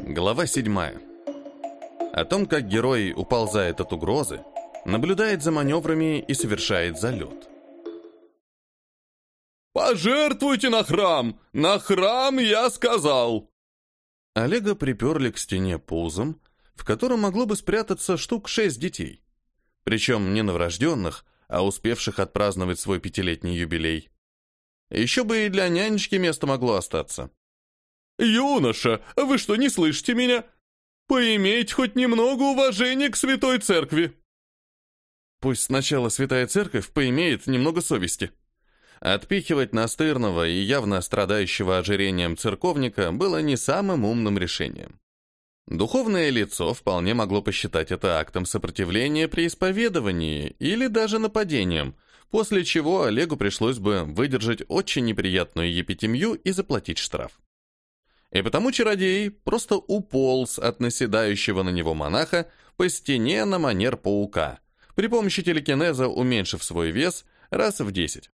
Глава 7. О том, как герой уползает от угрозы, наблюдает за маневрами и совершает залет. «Пожертвуйте на храм! На храм, я сказал!» Олега приперли к стене пузом, в котором могло бы спрятаться штук шесть детей. Причем не новорожденных, а успевших отпраздновать свой пятилетний юбилей. Еще бы и для нянечки место могло остаться. «Юноша, вы что, не слышите меня? Поимейте хоть немного уважения к Святой Церкви!» Пусть сначала Святая Церковь поимеет немного совести. Отпихивать настырного и явно страдающего ожирением церковника было не самым умным решением. Духовное лицо вполне могло посчитать это актом сопротивления при исповедовании или даже нападением, после чего Олегу пришлось бы выдержать очень неприятную епитемью и заплатить штраф. И потому чародей просто уполз от наседающего на него монаха по стене на манер паука, при помощи телекинеза уменьшив свой вес раз в 10.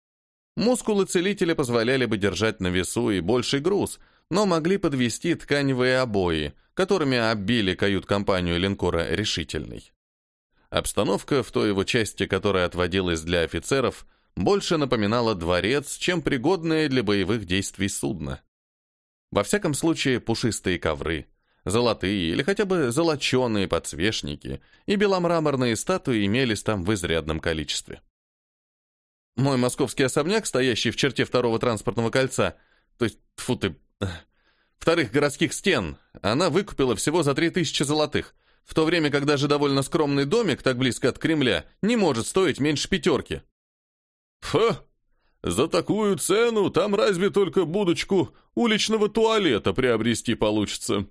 Мускулы целителя позволяли бы держать на весу и больший груз, но могли подвести тканевые обои, которыми оббили кают-компанию линкора «Решительный». Обстановка в той его части, которая отводилась для офицеров, больше напоминала дворец, чем пригодное для боевых действий судно. Во всяком случае, пушистые ковры, золотые или хотя бы золоченые подсвечники и беломраморные статуи имелись там в изрядном количестве. Мой московский особняк, стоящий в черте второго транспортного кольца, то есть, фу ты, вторых городских стен, она выкупила всего за три тысячи золотых, в то время как даже довольно скромный домик, так близко от Кремля, не может стоить меньше пятерки. Фу, за такую цену там разве только будочку уличного туалета приобрести получится.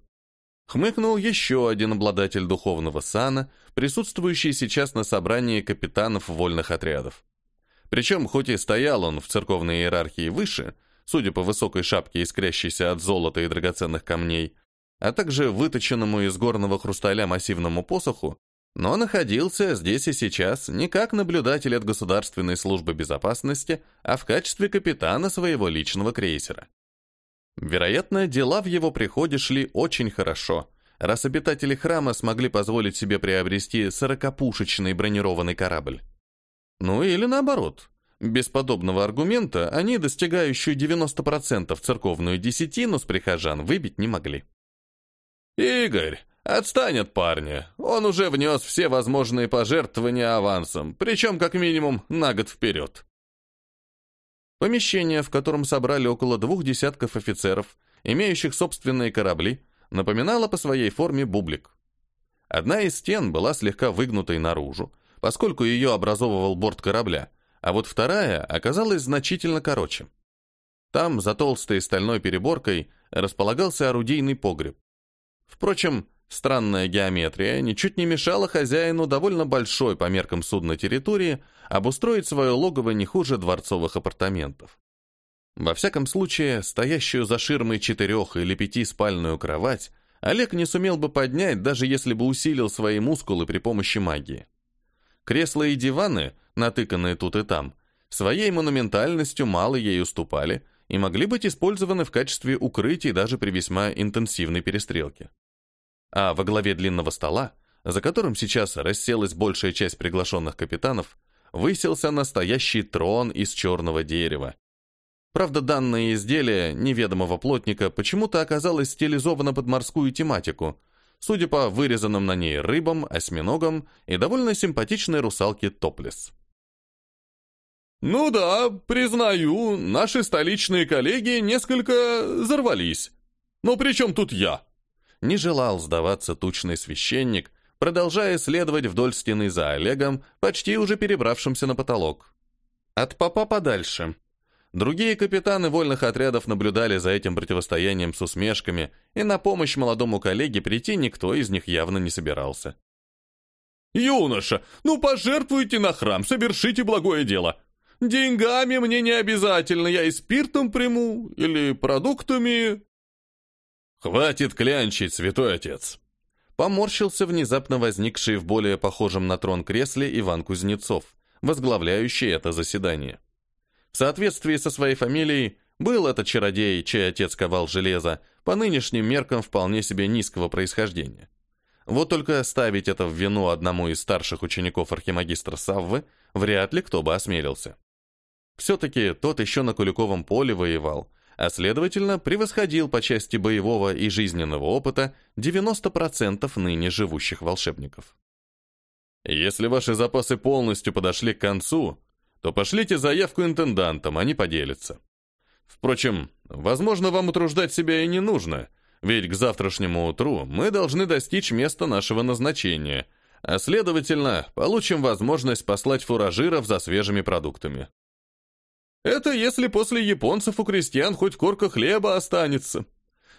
Хмыкнул еще один обладатель духовного сана, присутствующий сейчас на собрании капитанов вольных отрядов. Причем, хоть и стоял он в церковной иерархии выше, судя по высокой шапке, искрящейся от золота и драгоценных камней, а также выточенному из горного хрусталя массивному посоху, но находился здесь и сейчас не как наблюдатель от Государственной службы безопасности, а в качестве капитана своего личного крейсера. Вероятно, дела в его приходе шли очень хорошо, раз обитатели храма смогли позволить себе приобрести сорокопушечный бронированный корабль. Ну или наоборот, без подобного аргумента они достигающую 90% церковную десятину с прихожан выбить не могли. «Игорь, Отстань от парня. Он уже внес все возможные пожертвования авансом, причем как минимум на год вперед. Помещение, в котором собрали около двух десятков офицеров, имеющих собственные корабли, напоминало по своей форме бублик. Одна из стен была слегка выгнутой наружу, поскольку ее образовывал борт корабля, а вот вторая оказалась значительно короче. Там, за толстой стальной переборкой, располагался орудийный погреб. Впрочем, Странная геометрия ничуть не мешала хозяину довольно большой по меркам судна территории обустроить свое логово не хуже дворцовых апартаментов. Во всяком случае, стоящую за ширмой четырех или пяти спальную кровать Олег не сумел бы поднять, даже если бы усилил свои мускулы при помощи магии. Кресла и диваны, натыканные тут и там, своей монументальностью мало ей уступали и могли быть использованы в качестве укрытий даже при весьма интенсивной перестрелке а во главе длинного стола, за которым сейчас расселась большая часть приглашенных капитанов, выселся настоящий трон из черного дерева. Правда, данное изделие неведомого плотника почему-то оказалось стилизовано под морскую тематику, судя по вырезанным на ней рыбам, осьминогам и довольно симпатичной русалке топлес. «Ну да, признаю, наши столичные коллеги несколько взорвались. Но при чем тут я?» Не желал сдаваться тучный священник, продолжая следовать вдоль стены за Олегом, почти уже перебравшимся на потолок. От папа подальше. Другие капитаны вольных отрядов наблюдали за этим противостоянием с усмешками, и на помощь молодому коллеге прийти никто из них явно не собирался. «Юноша, ну пожертвуйте на храм, совершите благое дело. Деньгами мне не обязательно, я и спиртом приму, или продуктами, «Хватит клянчить, святой отец!» Поморщился внезапно возникший в более похожем на трон кресле Иван Кузнецов, возглавляющий это заседание. В соответствии со своей фамилией, Был этот чародей, чей отец ковал железо, по нынешним меркам вполне себе низкого происхождения. Вот только ставить это в вину одному из старших учеников архимагистра Саввы вряд ли кто бы осмелился. Все-таки тот еще на Куликовом поле воевал, а следовательно превосходил по части боевого и жизненного опыта 90% ныне живущих волшебников. Если ваши запасы полностью подошли к концу, то пошлите заявку интендантам, они поделятся. Впрочем, возможно, вам утруждать себя и не нужно, ведь к завтрашнему утру мы должны достичь места нашего назначения, а следовательно, получим возможность послать фуражиров за свежими продуктами. Это если после японцев у крестьян хоть корка хлеба останется.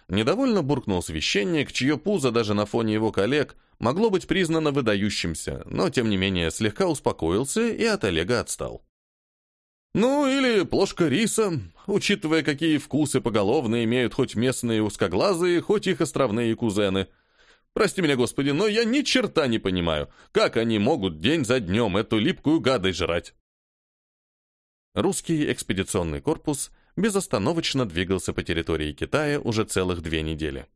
Недовольно буркнул священник, чье пузо даже на фоне его коллег могло быть признано выдающимся, но тем не менее слегка успокоился и от Олега отстал. Ну, или плошка риса, учитывая, какие вкусы поголовно имеют хоть местные узкоглазые, хоть их островные кузены. Прости меня, Господи, но я ни черта не понимаю, как они могут день за днем эту липкую гадость жрать. Русский экспедиционный корпус безостановочно двигался по территории Китая уже целых две недели.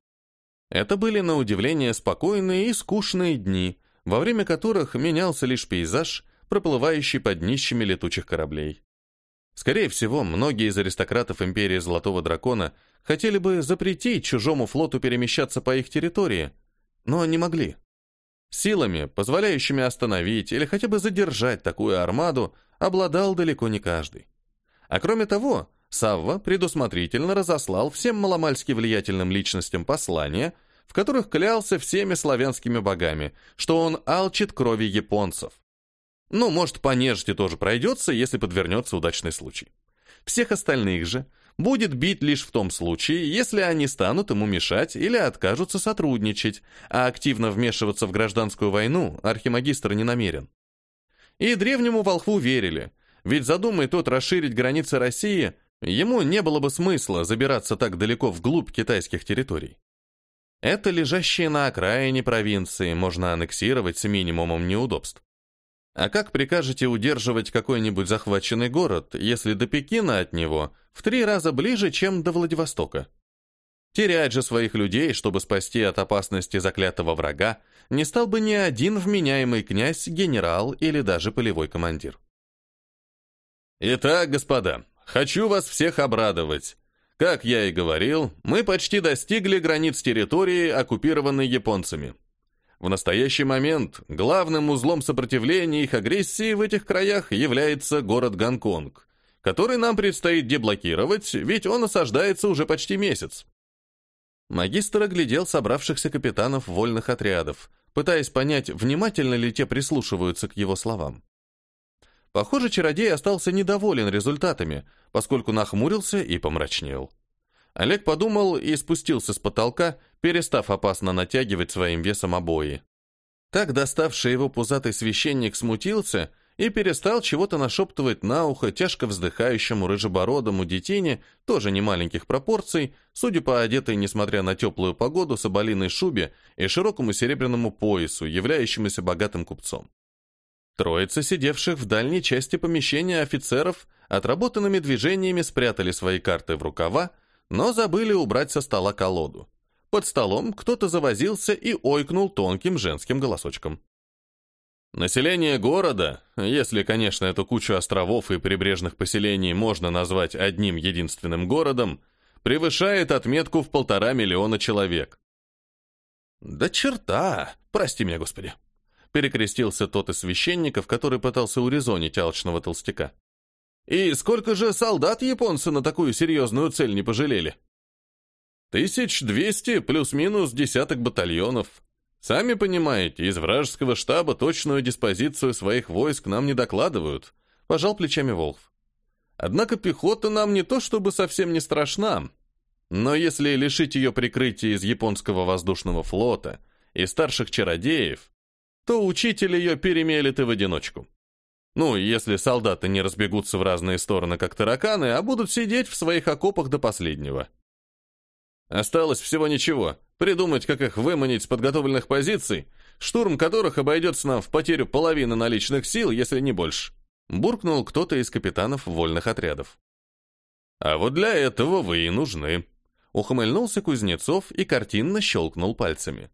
Это были, на удивление, спокойные и скучные дни, во время которых менялся лишь пейзаж, проплывающий под днищами летучих кораблей. Скорее всего, многие из аристократов империи Золотого Дракона хотели бы запретить чужому флоту перемещаться по их территории, но не могли. Силами, позволяющими остановить или хотя бы задержать такую армаду, обладал далеко не каждый. А кроме того, Савва предусмотрительно разослал всем маломальски влиятельным личностям послания, в которых клялся всеми славянскими богами, что он алчит крови японцев. Ну, может, по нежити тоже пройдется, если подвернется удачный случай. Всех остальных же будет бить лишь в том случае, если они станут ему мешать или откажутся сотрудничать, а активно вмешиваться в гражданскую войну архимагистр не намерен. И древнему волхву верили, ведь задумай тот расширить границы России, ему не было бы смысла забираться так далеко вглубь китайских территорий. Это лежащие на окраине провинции можно аннексировать с минимумом неудобств. А как прикажете удерживать какой-нибудь захваченный город, если до Пекина от него в три раза ближе, чем до Владивостока? Терять же своих людей, чтобы спасти от опасности заклятого врага, не стал бы ни один вменяемый князь, генерал или даже полевой командир. Итак, господа, хочу вас всех обрадовать. Как я и говорил, мы почти достигли границ территории, оккупированной японцами. В настоящий момент главным узлом сопротивления их агрессии в этих краях является город Гонконг, который нам предстоит деблокировать, ведь он осаждается уже почти месяц. Магистр оглядел собравшихся капитанов вольных отрядов, пытаясь понять, внимательно ли те прислушиваются к его словам. Похоже, чародей остался недоволен результатами, поскольку нахмурился и помрачнел. Олег подумал и спустился с потолка, перестав опасно натягивать своим весом обои. Так доставший его пузатый священник смутился и перестал чего-то нашептывать на ухо тяжко вздыхающему рыжебородому детине, тоже немаленьких пропорций, судя по одетой, несмотря на теплую погоду, соболиной шубе и широкому серебряному поясу, являющемуся богатым купцом. Троица, сидевших в дальней части помещения офицеров, отработанными движениями спрятали свои карты в рукава, но забыли убрать со стола колоду. Под столом кто-то завозился и ойкнул тонким женским голосочком. Население города, если, конечно, эту кучу островов и прибрежных поселений можно назвать одним единственным городом, превышает отметку в полтора миллиона человек. «Да черта! Прости меня, Господи!» Перекрестился тот из священников, который пытался урезонить алчного толстяка. «И сколько же солдат японцы на такую серьезную цель не пожалели?» «Тысяч двести плюс-минус десяток батальонов», Сами понимаете, из вражеского штаба точную диспозицию своих войск нам не докладывают, пожал плечами Волхв. Однако пехота нам не то чтобы совсем не страшна, но если лишить ее прикрытия из японского воздушного флота и старших чародеев, то учитель ее перемелет и в одиночку. Ну, если солдаты не разбегутся в разные стороны, как тараканы, а будут сидеть в своих окопах до последнего. Осталось всего ничего. Придумать, как их выманить с подготовленных позиций, штурм которых обойдется нам в потерю половины наличных сил, если не больше. Буркнул кто-то из капитанов вольных отрядов. А вот для этого вы и нужны. Ухмыльнулся Кузнецов и картинно щелкнул пальцами.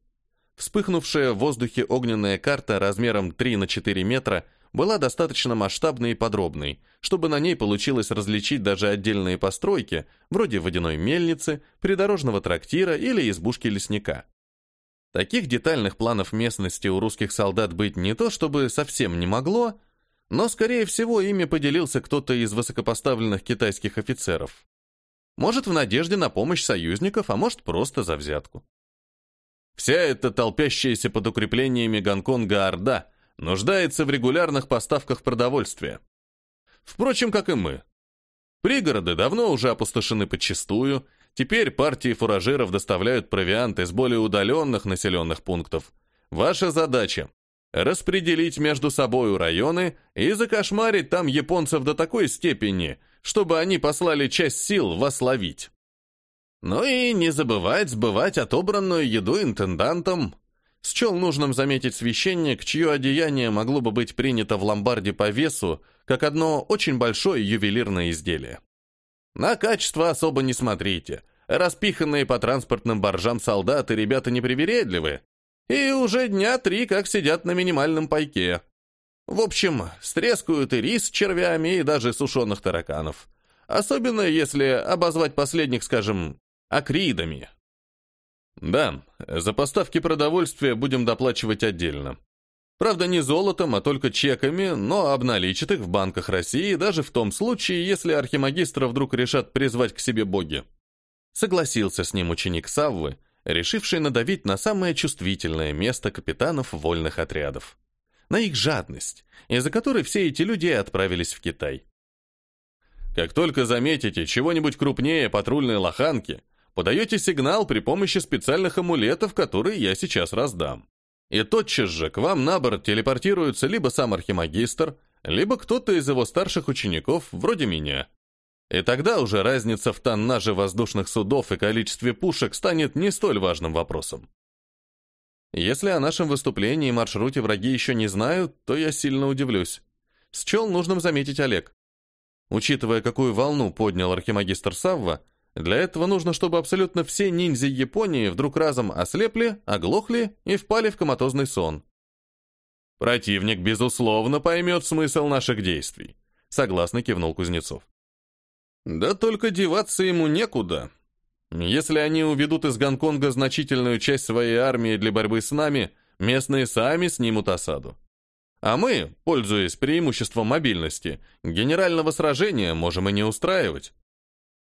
Вспыхнувшая в воздухе огненная карта размером 3 на 4 метра была достаточно масштабной и подробной, чтобы на ней получилось различить даже отдельные постройки, вроде водяной мельницы, придорожного трактира или избушки лесника. Таких детальных планов местности у русских солдат быть не то чтобы совсем не могло, но, скорее всего, ими поделился кто-то из высокопоставленных китайских офицеров. Может, в надежде на помощь союзников, а может, просто за взятку. Вся эта толпящаяся под укреплениями Гонконга Орда нуждается в регулярных поставках продовольствия. Впрочем, как и мы. Пригороды давно уже опустошены подчистую, теперь партии фуражиров доставляют провиант из более удаленных населенных пунктов. Ваша задача – распределить между собой районы и закошмарить там японцев до такой степени, чтобы они послали часть сил вас ловить. Ну и не забывать сбывать отобранную еду интендантам. Счел нужным заметить священник, чье одеяние могло бы быть принято в ломбарде по весу, как одно очень большое ювелирное изделие. На качество особо не смотрите. Распиханные по транспортным баржам солдаты ребята непривередливы. И уже дня три как сидят на минимальном пайке. В общем, стрескают и рис с червями, и даже сушеных тараканов. Особенно если обозвать последних, скажем, акридами. Да, за поставки продовольствия будем доплачивать отдельно. Правда, не золотом, а только чеками, но обналичит их в банках России даже в том случае, если архимагистра вдруг решат призвать к себе боги. Согласился с ним ученик Саввы, решивший надавить на самое чувствительное место капитанов вольных отрядов. На их жадность, из-за которой все эти люди отправились в Китай. Как только заметите чего-нибудь крупнее патрульной лоханки, подаете сигнал при помощи специальных амулетов, которые я сейчас раздам. И тотчас же к вам на борт телепортируется либо сам архимагистр, либо кто-то из его старших учеников, вроде меня. И тогда уже разница в тоннаже воздушных судов и количестве пушек станет не столь важным вопросом. Если о нашем выступлении и маршруте враги еще не знают, то я сильно удивлюсь. Счел нужным заметить Олег. Учитывая, какую волну поднял архимагистр Савва, для этого нужно, чтобы абсолютно все ниндзя Японии вдруг разом ослепли, оглохли и впали в коматозный сон. Противник, безусловно, поймет смысл наших действий, согласно кивнул Кузнецов. Да только деваться ему некуда. Если они уведут из Гонконга значительную часть своей армии для борьбы с нами, местные сами снимут осаду. А мы, пользуясь преимуществом мобильности, генерального сражения можем и не устраивать.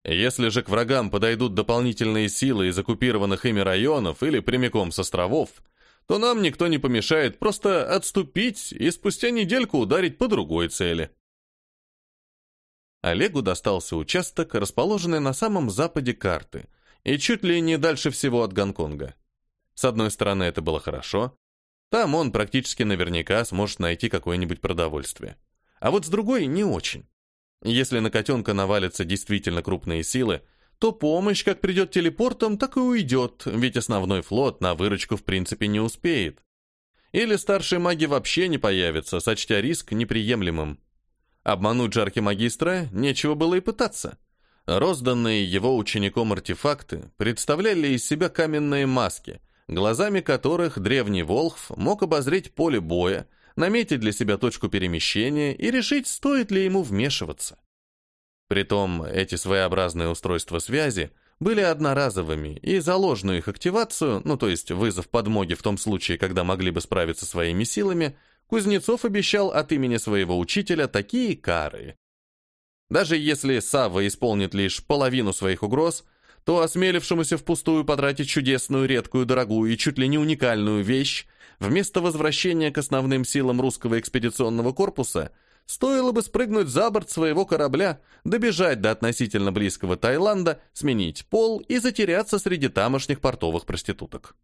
Если же к врагам подойдут дополнительные силы из оккупированных ими районов или прямиком с островов, то нам никто не помешает просто отступить и спустя недельку ударить по другой цели. Олегу достался участок, расположенный на самом западе карты, и чуть ли не дальше всего от Гонконга. С одной стороны, это было хорошо. Там он практически наверняка сможет найти какое-нибудь продовольствие. А вот с другой, не очень. Если на котенка навалятся действительно крупные силы, то помощь как придет телепортом, так и уйдет, ведь основной флот на выручку в принципе не успеет. Или старшие маги вообще не появятся, сочтя риск неприемлемым. Обмануть же архимагистра нечего было и пытаться. Розданные его учеником артефакты представляли из себя каменные маски, глазами которых древний Волхв мог обозреть поле боя, наметить для себя точку перемещения и решить, стоит ли ему вмешиваться. Притом эти своеобразные устройства связи были одноразовыми, и за ложную их активацию, ну то есть вызов подмоги в том случае, когда могли бы справиться своими силами, Кузнецов обещал от имени своего учителя такие кары. Даже если Савва исполнит лишь половину своих угроз, то осмелившемуся впустую потратить чудесную, редкую, дорогую и чуть ли не уникальную вещь Вместо возвращения к основным силам русского экспедиционного корпуса стоило бы спрыгнуть за борт своего корабля, добежать до относительно близкого Таиланда, сменить пол и затеряться среди тамошних портовых проституток.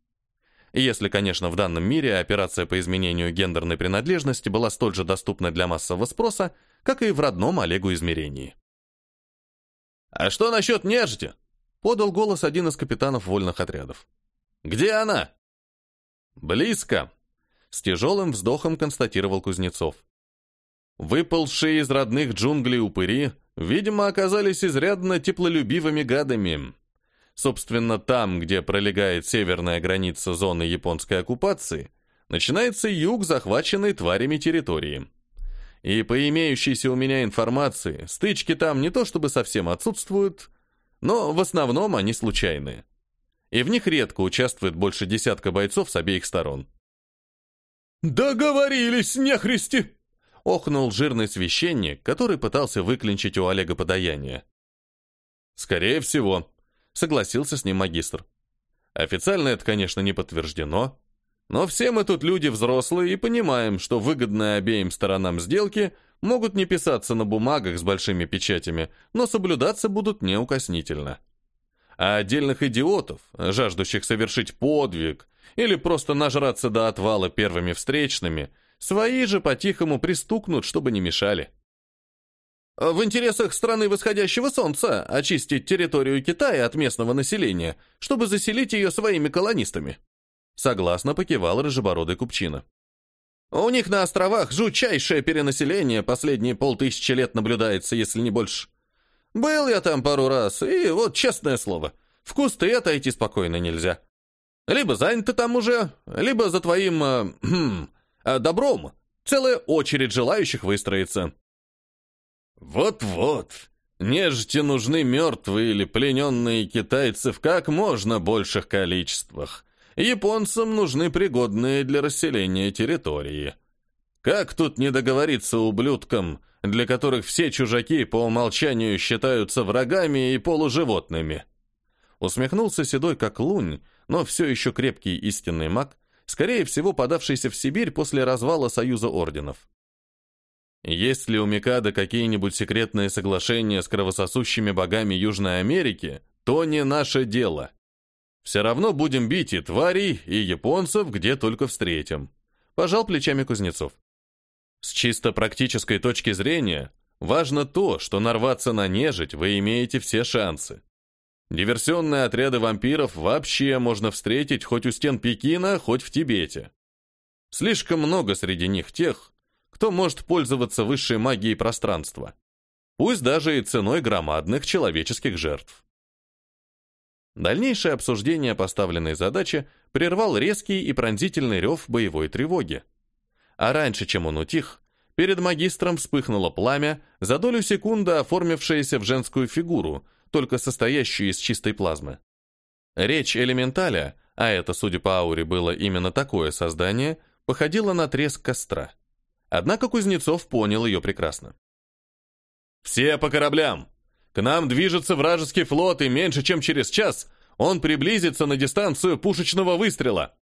Если, конечно, в данном мире операция по изменению гендерной принадлежности была столь же доступна для массового спроса, как и в родном Олегу измерении. «А что насчет нежити?» — подал голос один из капитанов вольных отрядов. «Где она?» «Близко», — с тяжелым вздохом констатировал Кузнецов. Выползшие из родных джунглей упыри видимо, оказались изрядно теплолюбивыми гадами. Собственно, там, где пролегает северная граница зоны японской оккупации, начинается юг захваченной тварями территории. И по имеющейся у меня информации, стычки там не то чтобы совсем отсутствуют, но в основном они случайные. И в них редко участвует больше десятка бойцов с обеих сторон. «Договорились, нехристи!» — охнул жирный священник, который пытался выклинчить у Олега подаяние. «Скорее всего», — согласился с ним магистр. «Официально это, конечно, не подтверждено, но все мы тут люди взрослые и понимаем, что выгодные обеим сторонам сделки могут не писаться на бумагах с большими печатями, но соблюдаться будут неукоснительно. А отдельных идиотов, жаждущих совершить подвиг или просто нажраться до отвала первыми встречными, свои же по-тихому пристукнут, чтобы не мешали. В интересах страны восходящего солнца очистить территорию Китая от местного населения, чтобы заселить ее своими колонистами. Согласно покивал рыжебородый купчина. У них на островах жутчайшее перенаселение последние полтысячи лет наблюдается, если не больше. Был я там пару раз, и вот честное слово, в кусты отойти спокойно нельзя. Либо занято там уже, либо за твоим э, э, добром целая очередь желающих выстроится. Вот-вот, нежити нужны мертвые или плененные китайцы в как можно больших количествах. Японцам нужны пригодные для расселения территории. Как тут не договориться ублюдкам, для которых все чужаки по умолчанию считаются врагами и полуживотными? Усмехнулся седой как лунь, но все еще крепкий истинный маг, скорее всего подавшийся в Сибирь после развала Союза Орденов. Есть ли у Микада какие-нибудь секретные соглашения с кровососущими богами Южной Америки, то не наше дело. Все равно будем бить и тварей, и японцев, где только встретим. Пожал плечами Кузнецов. С чисто практической точки зрения, важно то, что нарваться на нежить вы имеете все шансы. Диверсионные отряды вампиров вообще можно встретить хоть у стен Пекина, хоть в Тибете. Слишком много среди них тех, кто может пользоваться высшей магией пространства. Пусть даже и ценой громадных человеческих жертв. Дальнейшее обсуждение поставленной задачи прервал резкий и пронзительный рев боевой тревоги. А раньше, чем он утих, перед магистром вспыхнуло пламя, за долю секунды оформившееся в женскую фигуру – только состоящую из чистой плазмы. Речь элементаля, а это, судя по ауре, было именно такое создание, походила на треск костра. Однако Кузнецов понял ее прекрасно. «Все по кораблям! К нам движется вражеский флот, и меньше чем через час он приблизится на дистанцию пушечного выстрела!»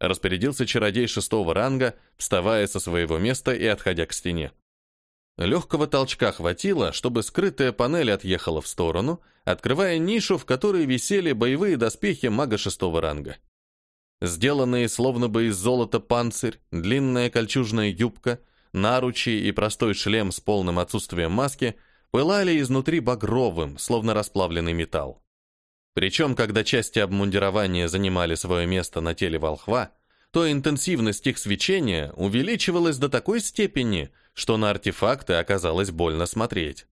Распорядился чародей шестого ранга, вставая со своего места и отходя к стене. Легкого толчка хватило, чтобы скрытая панель отъехала в сторону, открывая нишу, в которой висели боевые доспехи мага шестого ранга. Сделанные словно бы из золота панцирь, длинная кольчужная юбка, наручи и простой шлем с полным отсутствием маски пылали изнутри багровым, словно расплавленный металл. Причем, когда части обмундирования занимали свое место на теле волхва, то интенсивность их свечения увеличивалась до такой степени, что на артефакты оказалось больно смотреть.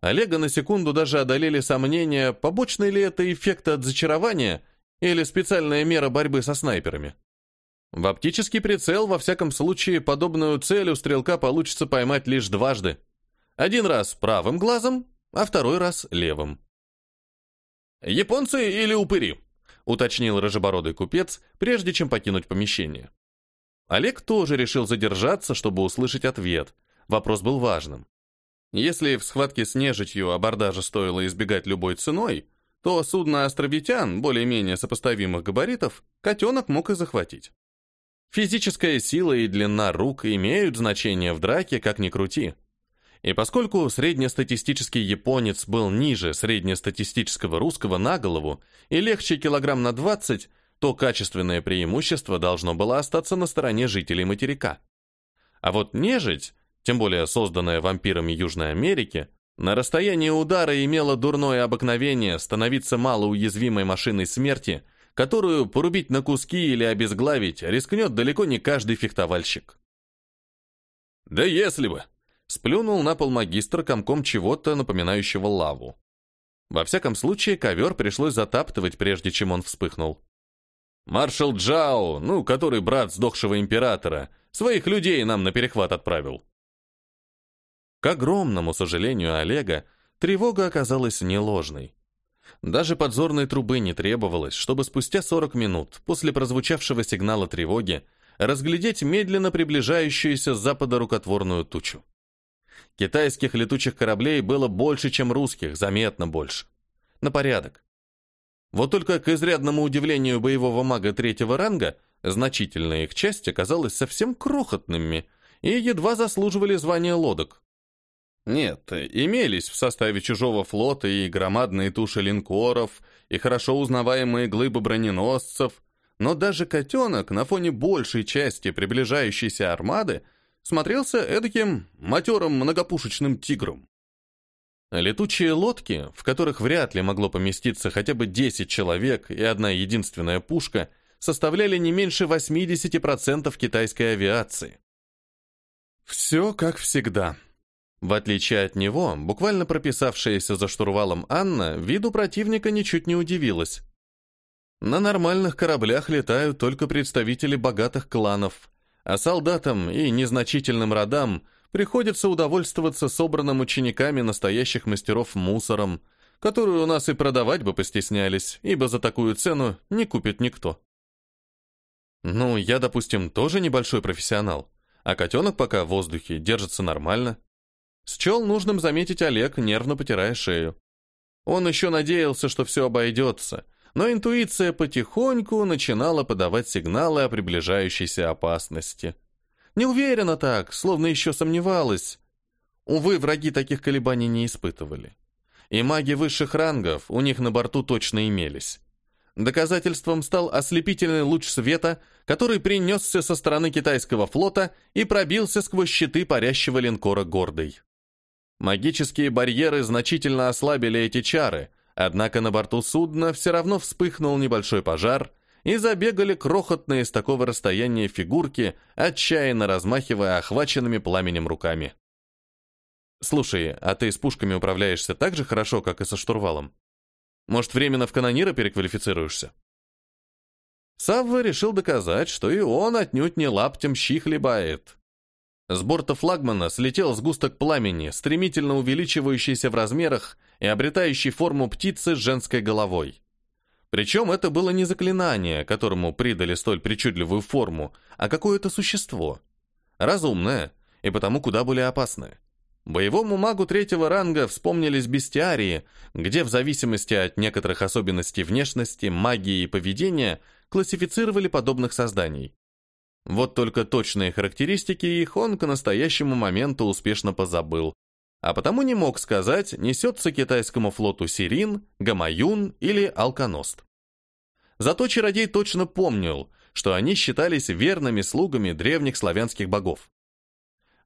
Олега на секунду даже одолели сомнения, побочный ли это эффект от зачарования или специальная мера борьбы со снайперами. В оптический прицел, во всяком случае, подобную цель у стрелка получится поймать лишь дважды. Один раз правым глазом, а второй раз левым. «Японцы или упыри?» — уточнил рыжебородый купец, прежде чем покинуть помещение. Олег тоже решил задержаться, чтобы услышать ответ. Вопрос был важным. Если в схватке с нежитью абордажа стоило избегать любой ценой, то судно островитян, более-менее сопоставимых габаритов, котенок мог и захватить. Физическая сила и длина рук имеют значение в драке, как ни крути. И поскольку среднестатистический японец был ниже среднестатистического русского на голову и легче килограмм на 20, то качественное преимущество должно было остаться на стороне жителей материка. А вот нежить, тем более созданная вампирами Южной Америки, на расстоянии удара имела дурное обыкновение становиться малоуязвимой машиной смерти, которую порубить на куски или обезглавить рискнет далеко не каждый фехтовальщик. «Да если бы!» Сплюнул на пол магистр комком чего-то, напоминающего лаву. Во всяком случае, ковер пришлось затаптывать, прежде чем он вспыхнул. Маршал Джао, ну, который брат сдохшего императора, своих людей нам на перехват отправил. К огромному сожалению Олега, тревога оказалась не ложной. Даже подзорной трубы не требовалось, чтобы спустя 40 минут после прозвучавшего сигнала тревоги разглядеть медленно приближающуюся с запада рукотворную тучу. Китайских летучих кораблей было больше, чем русских, заметно больше. На порядок. Вот только к изрядному удивлению боевого мага третьего ранга, значительная их часть оказалась совсем крохотными и едва заслуживали звания лодок. Нет, имелись в составе чужого флота и громадные туши линкоров, и хорошо узнаваемые глыбы броненосцев, но даже котенок на фоне большей части приближающейся армады смотрелся эдаким матерым многопушечным тигром. Летучие лодки, в которых вряд ли могло поместиться хотя бы 10 человек и одна единственная пушка, составляли не меньше 80% китайской авиации. Все как всегда. В отличие от него, буквально прописавшаяся за штурвалом Анна, виду противника ничуть не удивилась. На нормальных кораблях летают только представители богатых кланов, а солдатам и незначительным родам приходится удовольствоваться собранным учениками настоящих мастеров мусором, которую у нас и продавать бы постеснялись, ибо за такую цену не купит никто. Ну, я, допустим, тоже небольшой профессионал, а котенок пока в воздухе держится нормально. Счел нужным заметить Олег, нервно потирая шею. Он еще надеялся, что все обойдется, но интуиция потихоньку начинала подавать сигналы о приближающейся опасности. Не уверена так, словно еще сомневалась. Увы, враги таких колебаний не испытывали. И маги высших рангов у них на борту точно имелись. Доказательством стал ослепительный луч света, который принесся со стороны китайского флота и пробился сквозь щиты парящего линкора «Гордый». Магические барьеры значительно ослабили эти чары, однако на борту судна все равно вспыхнул небольшой пожар, и забегали крохотные с такого расстояния фигурки, отчаянно размахивая охваченными пламенем руками. «Слушай, а ты с пушками управляешься так же хорошо, как и со штурвалом? Может, временно в канонира переквалифицируешься?» Савва решил доказать, что и он отнюдь не лаптем щи хлебает. С борта флагмана слетел сгусток пламени, стремительно увеличивающийся в размерах и обретающий форму птицы с женской головой. Причем это было не заклинание, которому придали столь причудливую форму, а какое-то существо. Разумное, и потому куда более опасное. Боевому магу третьего ранга вспомнились бестиарии, где в зависимости от некоторых особенностей внешности, магии и поведения классифицировали подобных созданий. Вот только точные характеристики их он к настоящему моменту успешно позабыл, а потому не мог сказать, несется китайскому флоту Сирин, Гамаюн или Алконост. Зато чародей точно помнил, что они считались верными слугами древних славянских богов.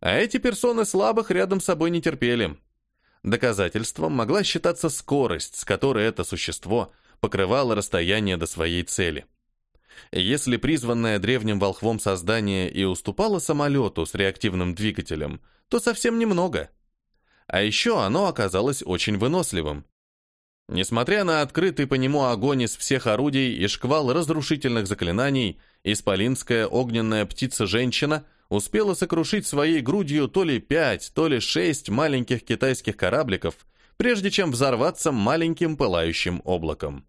А эти персоны слабых рядом с собой не терпели. Доказательством могла считаться скорость, с которой это существо покрывало расстояние до своей цели. Если призванное древним волхвом создание и уступало самолету с реактивным двигателем, то совсем немного. А еще оно оказалось очень выносливым. Несмотря на открытый по нему огонь из всех орудий и шквал разрушительных заклинаний, исполинская огненная птица-женщина успела сокрушить своей грудью то ли пять, то ли шесть маленьких китайских корабликов, прежде чем взорваться маленьким пылающим облаком.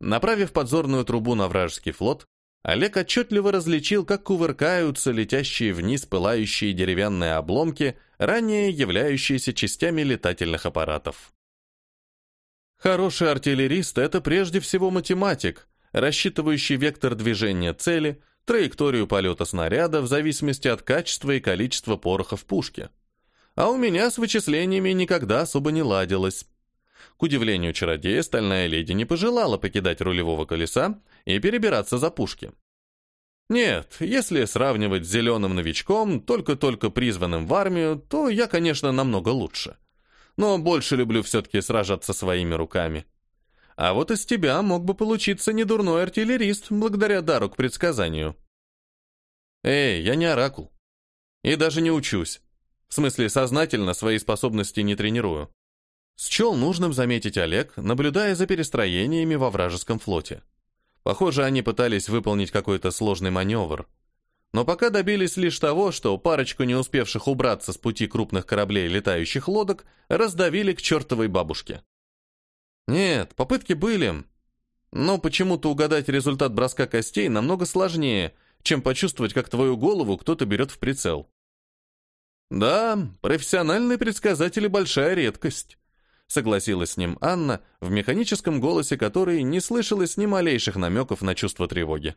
Направив подзорную трубу на вражеский флот, Олег отчетливо различил, как кувыркаются летящие вниз пылающие деревянные обломки, ранее являющиеся частями летательных аппаратов. Хороший артиллерист — это прежде всего математик, рассчитывающий вектор движения цели, траекторию полета снаряда в зависимости от качества и количества пороха в пушке. А у меня с вычислениями никогда особо не ладилось. К удивлению чародея, стальная леди не пожелала покидать рулевого колеса и перебираться за пушки. Нет, если сравнивать с зеленым новичком, только-только призванным в армию, то я, конечно, намного лучше. Но больше люблю все-таки сражаться своими руками. А вот из тебя мог бы получиться недурной артиллерист, благодаря дару к предсказанию. Эй, я не оракул. И даже не учусь. В смысле, сознательно свои способности не тренирую. Счел нужным заметить Олег, наблюдая за перестроениями во вражеском флоте. Похоже, они пытались выполнить какой-то сложный маневр. Но пока добились лишь того, что парочку не успевших убраться с пути крупных кораблей летающих лодок раздавили к чертовой бабушке. Нет, попытки были, но почему-то угадать результат броска костей намного сложнее, чем почувствовать, как твою голову кто-то берет в прицел. Да, профессиональные предсказатели — большая редкость согласилась с ним Анна, в механическом голосе которой не слышалось ни малейших намеков на чувство тревоги.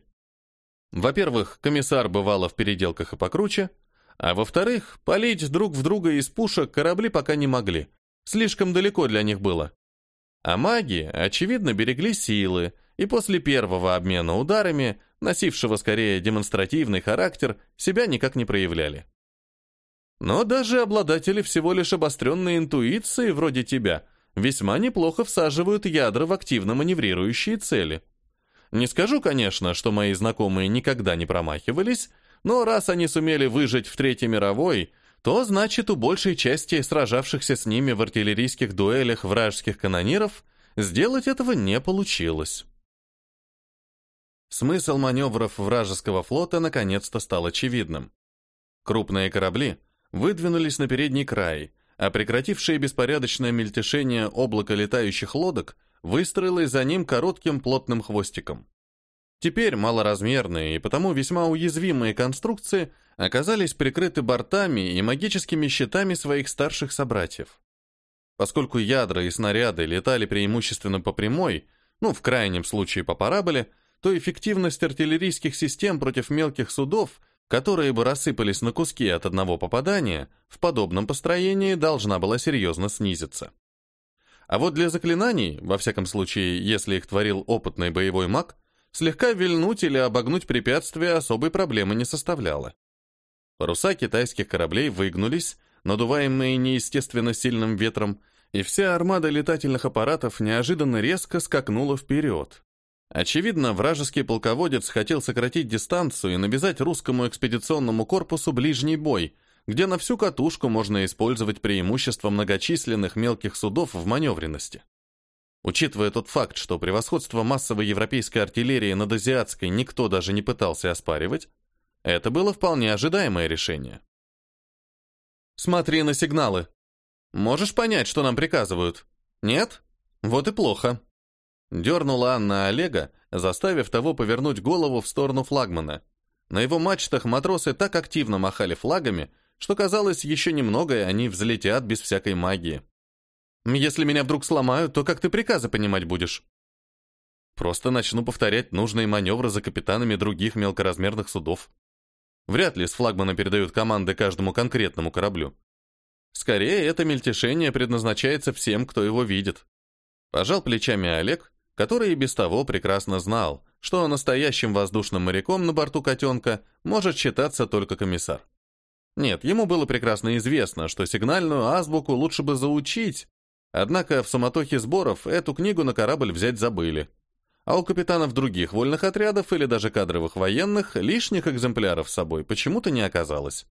Во-первых, комиссар бывало в переделках и покруче, а во-вторых, полить друг в друга из пушек корабли пока не могли. Слишком далеко для них было. А маги, очевидно, берегли силы, и после первого обмена ударами, носившего скорее демонстративный характер, себя никак не проявляли. Но даже обладатели всего лишь обостренной интуиции, вроде тебя, весьма неплохо всаживают ядра в активно маневрирующие цели. Не скажу, конечно, что мои знакомые никогда не промахивались, но раз они сумели выжить в Третьей мировой, то значит у большей части сражавшихся с ними в артиллерийских дуэлях вражеских канониров сделать этого не получилось. Смысл маневров вражеского флота наконец-то стал очевидным. Крупные корабли — выдвинулись на передний край, а прекратившее беспорядочное мельтешение облако летающих лодок выстроилось за ним коротким плотным хвостиком. Теперь малоразмерные и потому весьма уязвимые конструкции оказались прикрыты бортами и магическими щитами своих старших собратьев. Поскольку ядра и снаряды летали преимущественно по прямой, ну, в крайнем случае по параболе, то эффективность артиллерийских систем против мелких судов – которые бы рассыпались на куски от одного попадания, в подобном построении должна была серьезно снизиться. А вот для заклинаний, во всяком случае, если их творил опытный боевой маг, слегка вильнуть или обогнуть препятствие особой проблемы не составляло. Паруса китайских кораблей выгнулись, надуваемые неестественно сильным ветром, и вся армада летательных аппаратов неожиданно резко скакнула вперед, Очевидно, вражеский полководец хотел сократить дистанцию и навязать русскому экспедиционному корпусу ближний бой, где на всю катушку можно использовать преимущество многочисленных мелких судов в маневренности. Учитывая тот факт, что превосходство массовой европейской артиллерии над азиатской никто даже не пытался оспаривать, это было вполне ожидаемое решение. «Смотри на сигналы. Можешь понять, что нам приказывают? Нет? Вот и плохо», Дернула Анна Олега, заставив того повернуть голову в сторону флагмана. На его мачтах матросы так активно махали флагами, что казалось, еще немного, и они взлетят без всякой магии. «Если меня вдруг сломают, то как ты приказы понимать будешь?» «Просто начну повторять нужные маневры за капитанами других мелкоразмерных судов. Вряд ли с флагмана передают команды каждому конкретному кораблю. Скорее, это мельтешение предназначается всем, кто его видит». Пожал плечами Олег, который и без того прекрасно знал, что настоящим воздушным моряком на борту «Котенка» может считаться только комиссар. Нет, ему было прекрасно известно, что сигнальную азбуку лучше бы заучить, однако в суматохе сборов эту книгу на корабль взять забыли. А у капитанов других вольных отрядов или даже кадровых военных лишних экземпляров с собой почему-то не оказалось.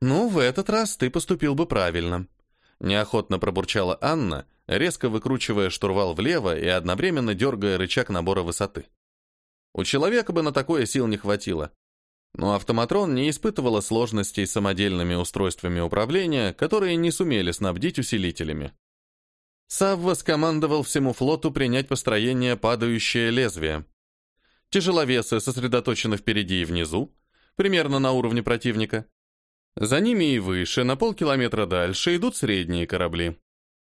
«Ну, в этот раз ты поступил бы правильно», — неохотно пробурчала Анна, — резко выкручивая штурвал влево и одновременно дергая рычаг набора высоты. У человека бы на такое сил не хватило. Но автоматрон не испытывала сложностей с самодельными устройствами управления, которые не сумели снабдить усилителями. Савва скомандовал всему флоту принять построение «падающее лезвие». Тяжеловесы сосредоточены впереди и внизу, примерно на уровне противника. За ними и выше, на полкилометра дальше, идут средние корабли.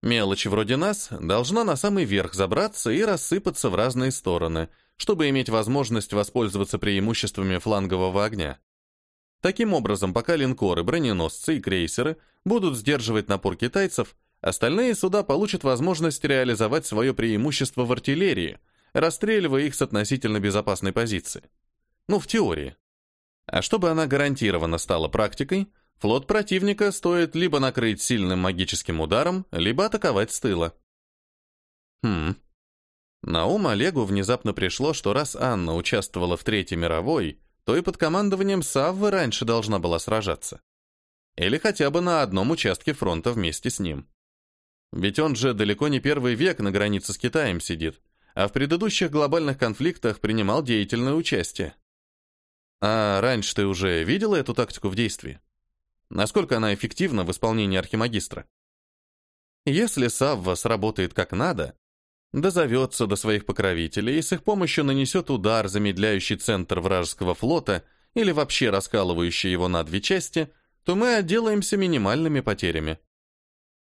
Мелочь вроде нас должна на самый верх забраться и рассыпаться в разные стороны, чтобы иметь возможность воспользоваться преимуществами флангового огня. Таким образом, пока линкоры, броненосцы и крейсеры будут сдерживать напор китайцев, остальные суда получат возможность реализовать свое преимущество в артиллерии, расстреливая их с относительно безопасной позиции. Ну, в теории. А чтобы она гарантированно стала практикой, Флот противника стоит либо накрыть сильным магическим ударом, либо атаковать с тыла. Хм. На ум Олегу внезапно пришло, что раз Анна участвовала в Третьей мировой, то и под командованием Саввы раньше должна была сражаться. Или хотя бы на одном участке фронта вместе с ним. Ведь он же далеко не первый век на границе с Китаем сидит, а в предыдущих глобальных конфликтах принимал деятельное участие. А раньше ты уже видела эту тактику в действии? Насколько она эффективна в исполнении архимагистра? Если Савва сработает как надо, дозовется до своих покровителей и с их помощью нанесет удар, замедляющий центр вражеского флота или вообще раскалывающий его на две части, то мы отделаемся минимальными потерями.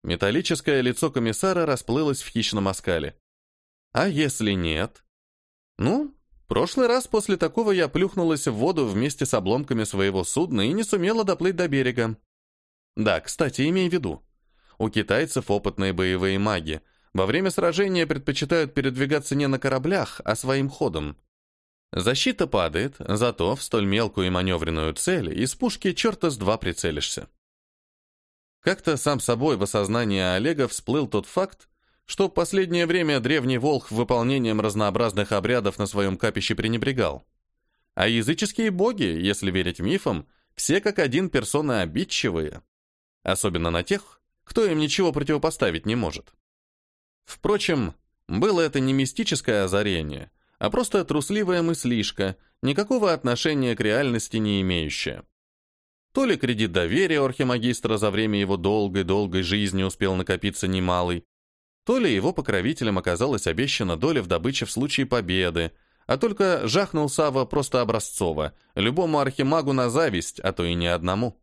Металлическое лицо комиссара расплылось в хищном оскале. А если нет? Ну, прошлый раз после такого я плюхнулась в воду вместе с обломками своего судна и не сумела доплыть до берега. Да, кстати, имей в виду. У китайцев опытные боевые маги. Во время сражения предпочитают передвигаться не на кораблях, а своим ходом. Защита падает, зато в столь мелкую и маневренную цель из пушки черта с два прицелишься. Как-то сам собой в осознании Олега всплыл тот факт, что в последнее время древний волх выполнением разнообразных обрядов на своем капище пренебрегал. А языческие боги, если верить мифам, все как один персоны обидчивые. Особенно на тех, кто им ничего противопоставить не может. Впрочем, было это не мистическое озарение, а просто трусливая мыслишка, никакого отношения к реальности не имеющая. То ли кредит доверия архимагистра за время его долгой-долгой жизни успел накопиться немалый, то ли его покровителям оказалась обещана доля в добыче в случае победы, а только жахнул Сава просто образцово, любому архимагу на зависть, а то и не одному.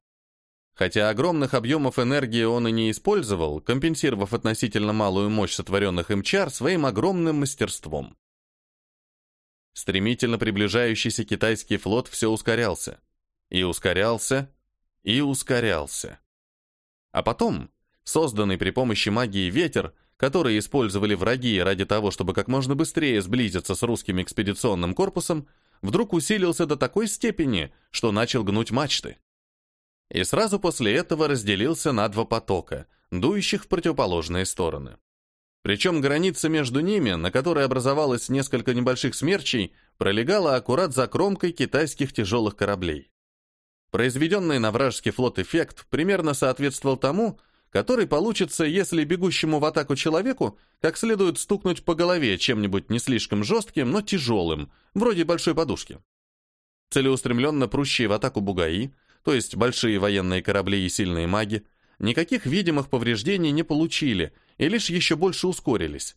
Хотя огромных объемов энергии он и не использовал, компенсировав относительно малую мощь сотворенных им чар своим огромным мастерством. Стремительно приближающийся китайский флот все ускорялся. И ускорялся, и ускорялся. А потом, созданный при помощи магии ветер, который использовали враги ради того, чтобы как можно быстрее сблизиться с русским экспедиционным корпусом, вдруг усилился до такой степени, что начал гнуть мачты. И сразу после этого разделился на два потока, дующих в противоположные стороны. Причем граница между ними, на которой образовалось несколько небольших смерчей, пролегала аккурат за кромкой китайских тяжелых кораблей. Произведенный на вражеский флот эффект примерно соответствовал тому, который получится, если бегущему в атаку человеку как следует стукнуть по голове чем-нибудь не слишком жестким, но тяжелым, вроде большой подушки. Целеустремленно прущие в атаку бугаи, то есть большие военные корабли и сильные маги, никаких видимых повреждений не получили и лишь еще больше ускорились.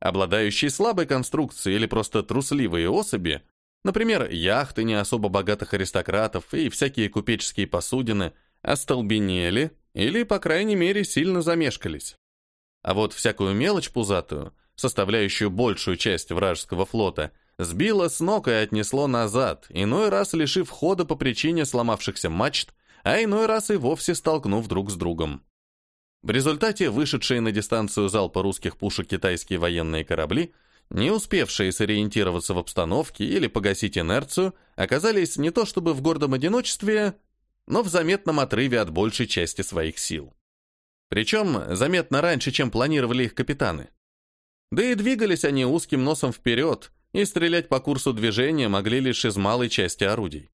Обладающие слабой конструкцией или просто трусливые особи Например, яхты не особо богатых аристократов и всякие купеческие посудины остолбенели или, по крайней мере, сильно замешкались. А вот всякую мелочь пузатую, составляющую большую часть вражеского флота, сбило с ног и отнесло назад, иной раз лишив хода по причине сломавшихся мачт, а иной раз и вовсе столкнув друг с другом. В результате вышедшие на дистанцию залпа русских пушек китайские военные корабли не успевшие сориентироваться в обстановке или погасить инерцию, оказались не то чтобы в гордом одиночестве, но в заметном отрыве от большей части своих сил. Причем заметно раньше, чем планировали их капитаны. Да и двигались они узким носом вперед, и стрелять по курсу движения могли лишь из малой части орудий.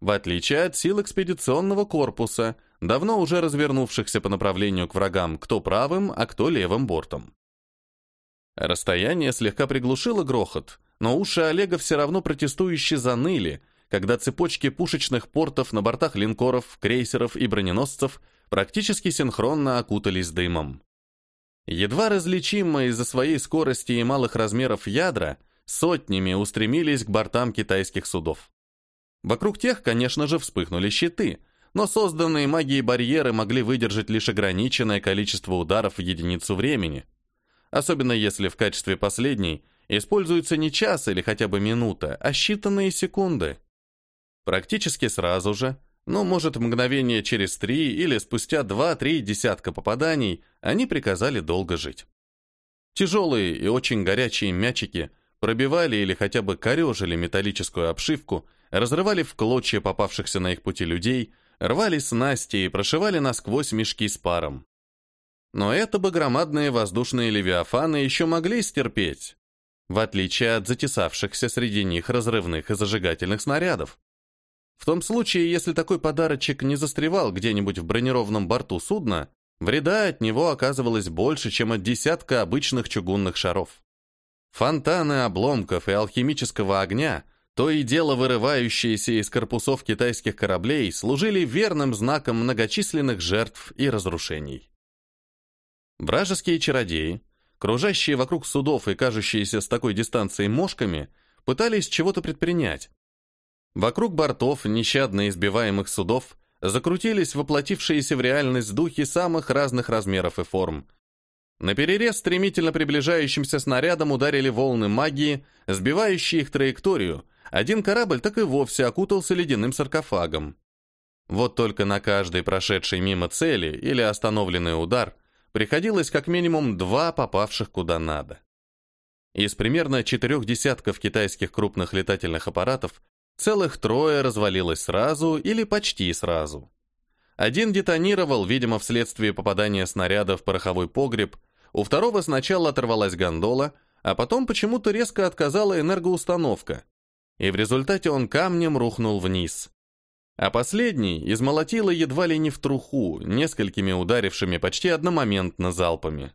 В отличие от сил экспедиционного корпуса, давно уже развернувшихся по направлению к врагам кто правым, а кто левым бортом. Расстояние слегка приглушило грохот, но уши Олега все равно протестующе заныли, когда цепочки пушечных портов на бортах линкоров, крейсеров и броненосцев практически синхронно окутались дымом. Едва различимо из-за своей скорости и малых размеров ядра, сотнями устремились к бортам китайских судов. Вокруг тех, конечно же, вспыхнули щиты, но созданные магией барьеры могли выдержать лишь ограниченное количество ударов в единицу времени – особенно если в качестве последней используется не час или хотя бы минута, а считанные секунды. Практически сразу же, ну, может, мгновение через три или спустя два-три десятка попаданий, они приказали долго жить. Тяжелые и очень горячие мячики пробивали или хотя бы корежили металлическую обшивку, разрывали в клочья попавшихся на их пути людей, рвали снасти и прошивали насквозь мешки с паром. Но это бы громадные воздушные левиафаны еще могли стерпеть, в отличие от затесавшихся среди них разрывных и зажигательных снарядов. В том случае, если такой подарочек не застревал где-нибудь в бронированном борту судна, вреда от него оказывалось больше, чем от десятка обычных чугунных шаров. Фонтаны обломков и алхимического огня, то и дело вырывающиеся из корпусов китайских кораблей, служили верным знаком многочисленных жертв и разрушений. Вражеские чародеи, кружащие вокруг судов и кажущиеся с такой дистанцией мошками, пытались чего-то предпринять. Вокруг бортов нещадно избиваемых судов закрутились воплотившиеся в реальность духи самых разных размеров и форм. На перерез стремительно приближающимся снарядом ударили волны магии, сбивающие их траекторию. Один корабль так и вовсе окутался ледяным саркофагом. Вот только на каждый прошедший мимо цели или остановленный удар приходилось как минимум два попавших куда надо. Из примерно четырех десятков китайских крупных летательных аппаратов целых трое развалилось сразу или почти сразу. Один детонировал, видимо, вследствие попадания снаряда в пороховой погреб, у второго сначала оторвалась гондола, а потом почему-то резко отказала энергоустановка, и в результате он камнем рухнул вниз. А последний измолотило едва ли не в труху, несколькими ударившими почти одномоментно залпами.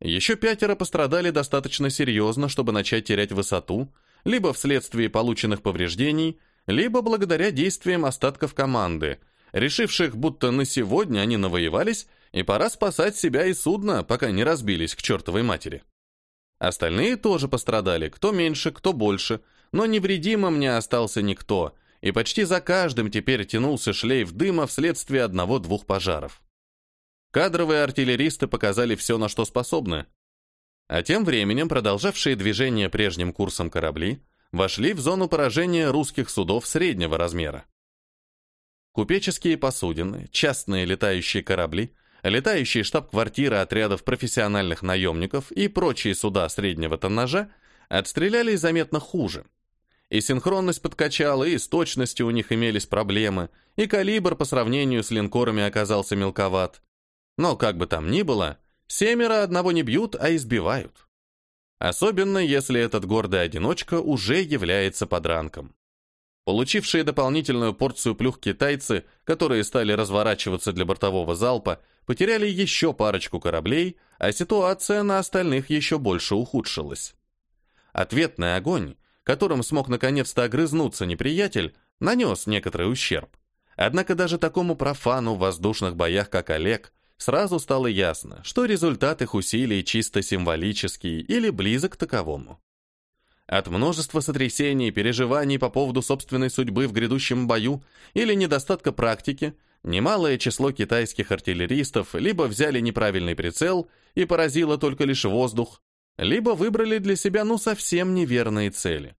Еще пятеро пострадали достаточно серьезно, чтобы начать терять высоту, либо вследствие полученных повреждений, либо благодаря действиям остатков команды, решивших, будто на сегодня они навоевались, и пора спасать себя и судно, пока не разбились к чертовой матери. Остальные тоже пострадали, кто меньше, кто больше, но невредимым не остался никто – и почти за каждым теперь тянулся шлейф дыма вследствие одного-двух пожаров. Кадровые артиллеристы показали все, на что способны. А тем временем продолжавшие движение прежним курсом корабли вошли в зону поражения русских судов среднего размера. Купеческие посудины, частные летающие корабли, летающие штаб-квартиры отрядов профессиональных наемников и прочие суда среднего тоннажа отстрелялись заметно хуже – и синхронность подкачала, и с точностью у них имелись проблемы, и калибр по сравнению с линкорами оказался мелковат. Но как бы там ни было, семеро одного не бьют, а избивают. Особенно, если этот гордый одиночка уже является подранком. Получившие дополнительную порцию плюх китайцы, которые стали разворачиваться для бортового залпа, потеряли еще парочку кораблей, а ситуация на остальных еще больше ухудшилась. Ответный огонь которым смог наконец-то огрызнуться неприятель, нанес некоторый ущерб. Однако даже такому профану в воздушных боях, как Олег, сразу стало ясно, что результат их усилий чисто символический или близок к таковому. От множества сотрясений, переживаний по поводу собственной судьбы в грядущем бою или недостатка практики, немалое число китайских артиллеристов либо взяли неправильный прицел и поразило только лишь воздух, либо выбрали для себя ну совсем неверные цели.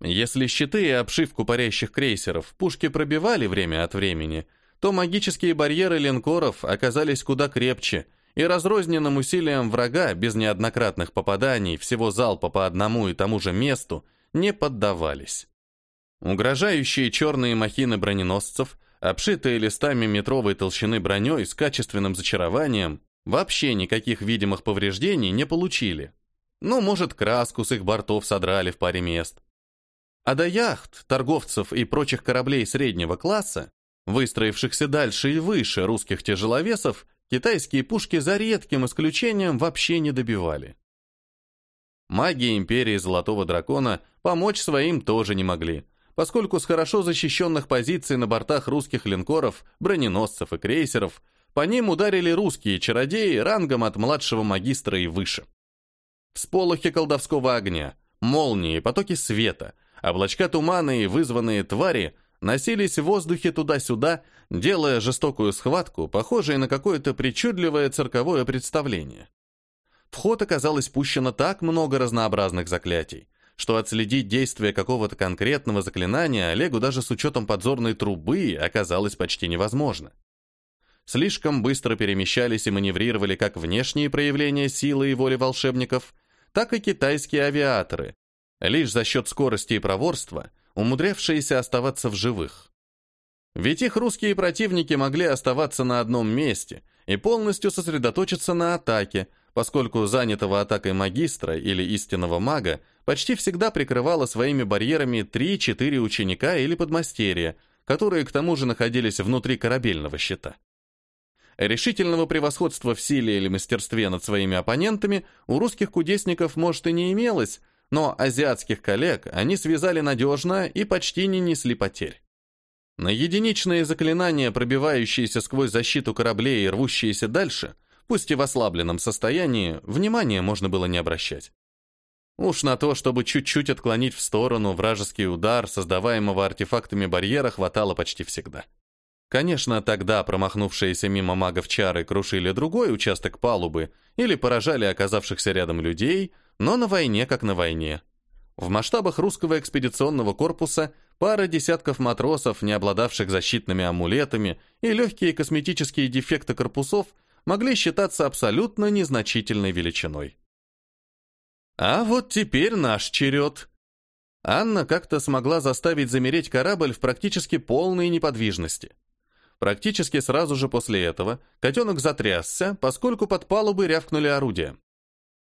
Если щиты и обшивку парящих крейсеров пушки пробивали время от времени, то магические барьеры линкоров оказались куда крепче, и разрозненным усилиям врага без неоднократных попаданий всего залпа по одному и тому же месту не поддавались. Угрожающие черные махины броненосцев, обшитые листами метровой толщины броней с качественным зачарованием, вообще никаких видимых повреждений не получили. Ну, может, краску с их бортов содрали в паре мест. А до яхт, торговцев и прочих кораблей среднего класса, выстроившихся дальше и выше русских тяжеловесов, китайские пушки за редким исключением вообще не добивали. Маги Империи Золотого Дракона помочь своим тоже не могли, поскольку с хорошо защищенных позиций на бортах русских линкоров, броненосцев и крейсеров по ним ударили русские чародеи рангом от младшего магистра и выше. Всполохи колдовского огня, молнии, потоки света, облачка тумана и вызванные твари носились в воздухе туда-сюда, делая жестокую схватку, похожей на какое-то причудливое цирковое представление. В ход оказалось пущено так много разнообразных заклятий, что отследить действие какого-то конкретного заклинания Олегу даже с учетом подзорной трубы оказалось почти невозможно слишком быстро перемещались и маневрировали как внешние проявления силы и воли волшебников, так и китайские авиаторы, лишь за счет скорости и проворства, умудрявшиеся оставаться в живых. Ведь их русские противники могли оставаться на одном месте и полностью сосредоточиться на атаке, поскольку занятого атакой магистра или истинного мага почти всегда прикрывала своими барьерами 3-4 ученика или подмастерья, которые к тому же находились внутри корабельного щита. Решительного превосходства в силе или мастерстве над своими оппонентами у русских кудесников, может, и не имелось, но азиатских коллег они связали надежно и почти не несли потерь. На единичные заклинания, пробивающиеся сквозь защиту кораблей и рвущиеся дальше, пусть и в ослабленном состоянии, внимания можно было не обращать. Уж на то, чтобы чуть-чуть отклонить в сторону вражеский удар, создаваемого артефактами барьера, хватало почти всегда. Конечно, тогда промахнувшиеся мимо магов чары крушили другой участок палубы или поражали оказавшихся рядом людей, но на войне как на войне. В масштабах русского экспедиционного корпуса пара десятков матросов, не обладавших защитными амулетами, и легкие косметические дефекты корпусов могли считаться абсолютно незначительной величиной. А вот теперь наш черед. Анна как-то смогла заставить замереть корабль в практически полной неподвижности. Практически сразу же после этого котенок затрясся, поскольку под палубой рявкнули орудия.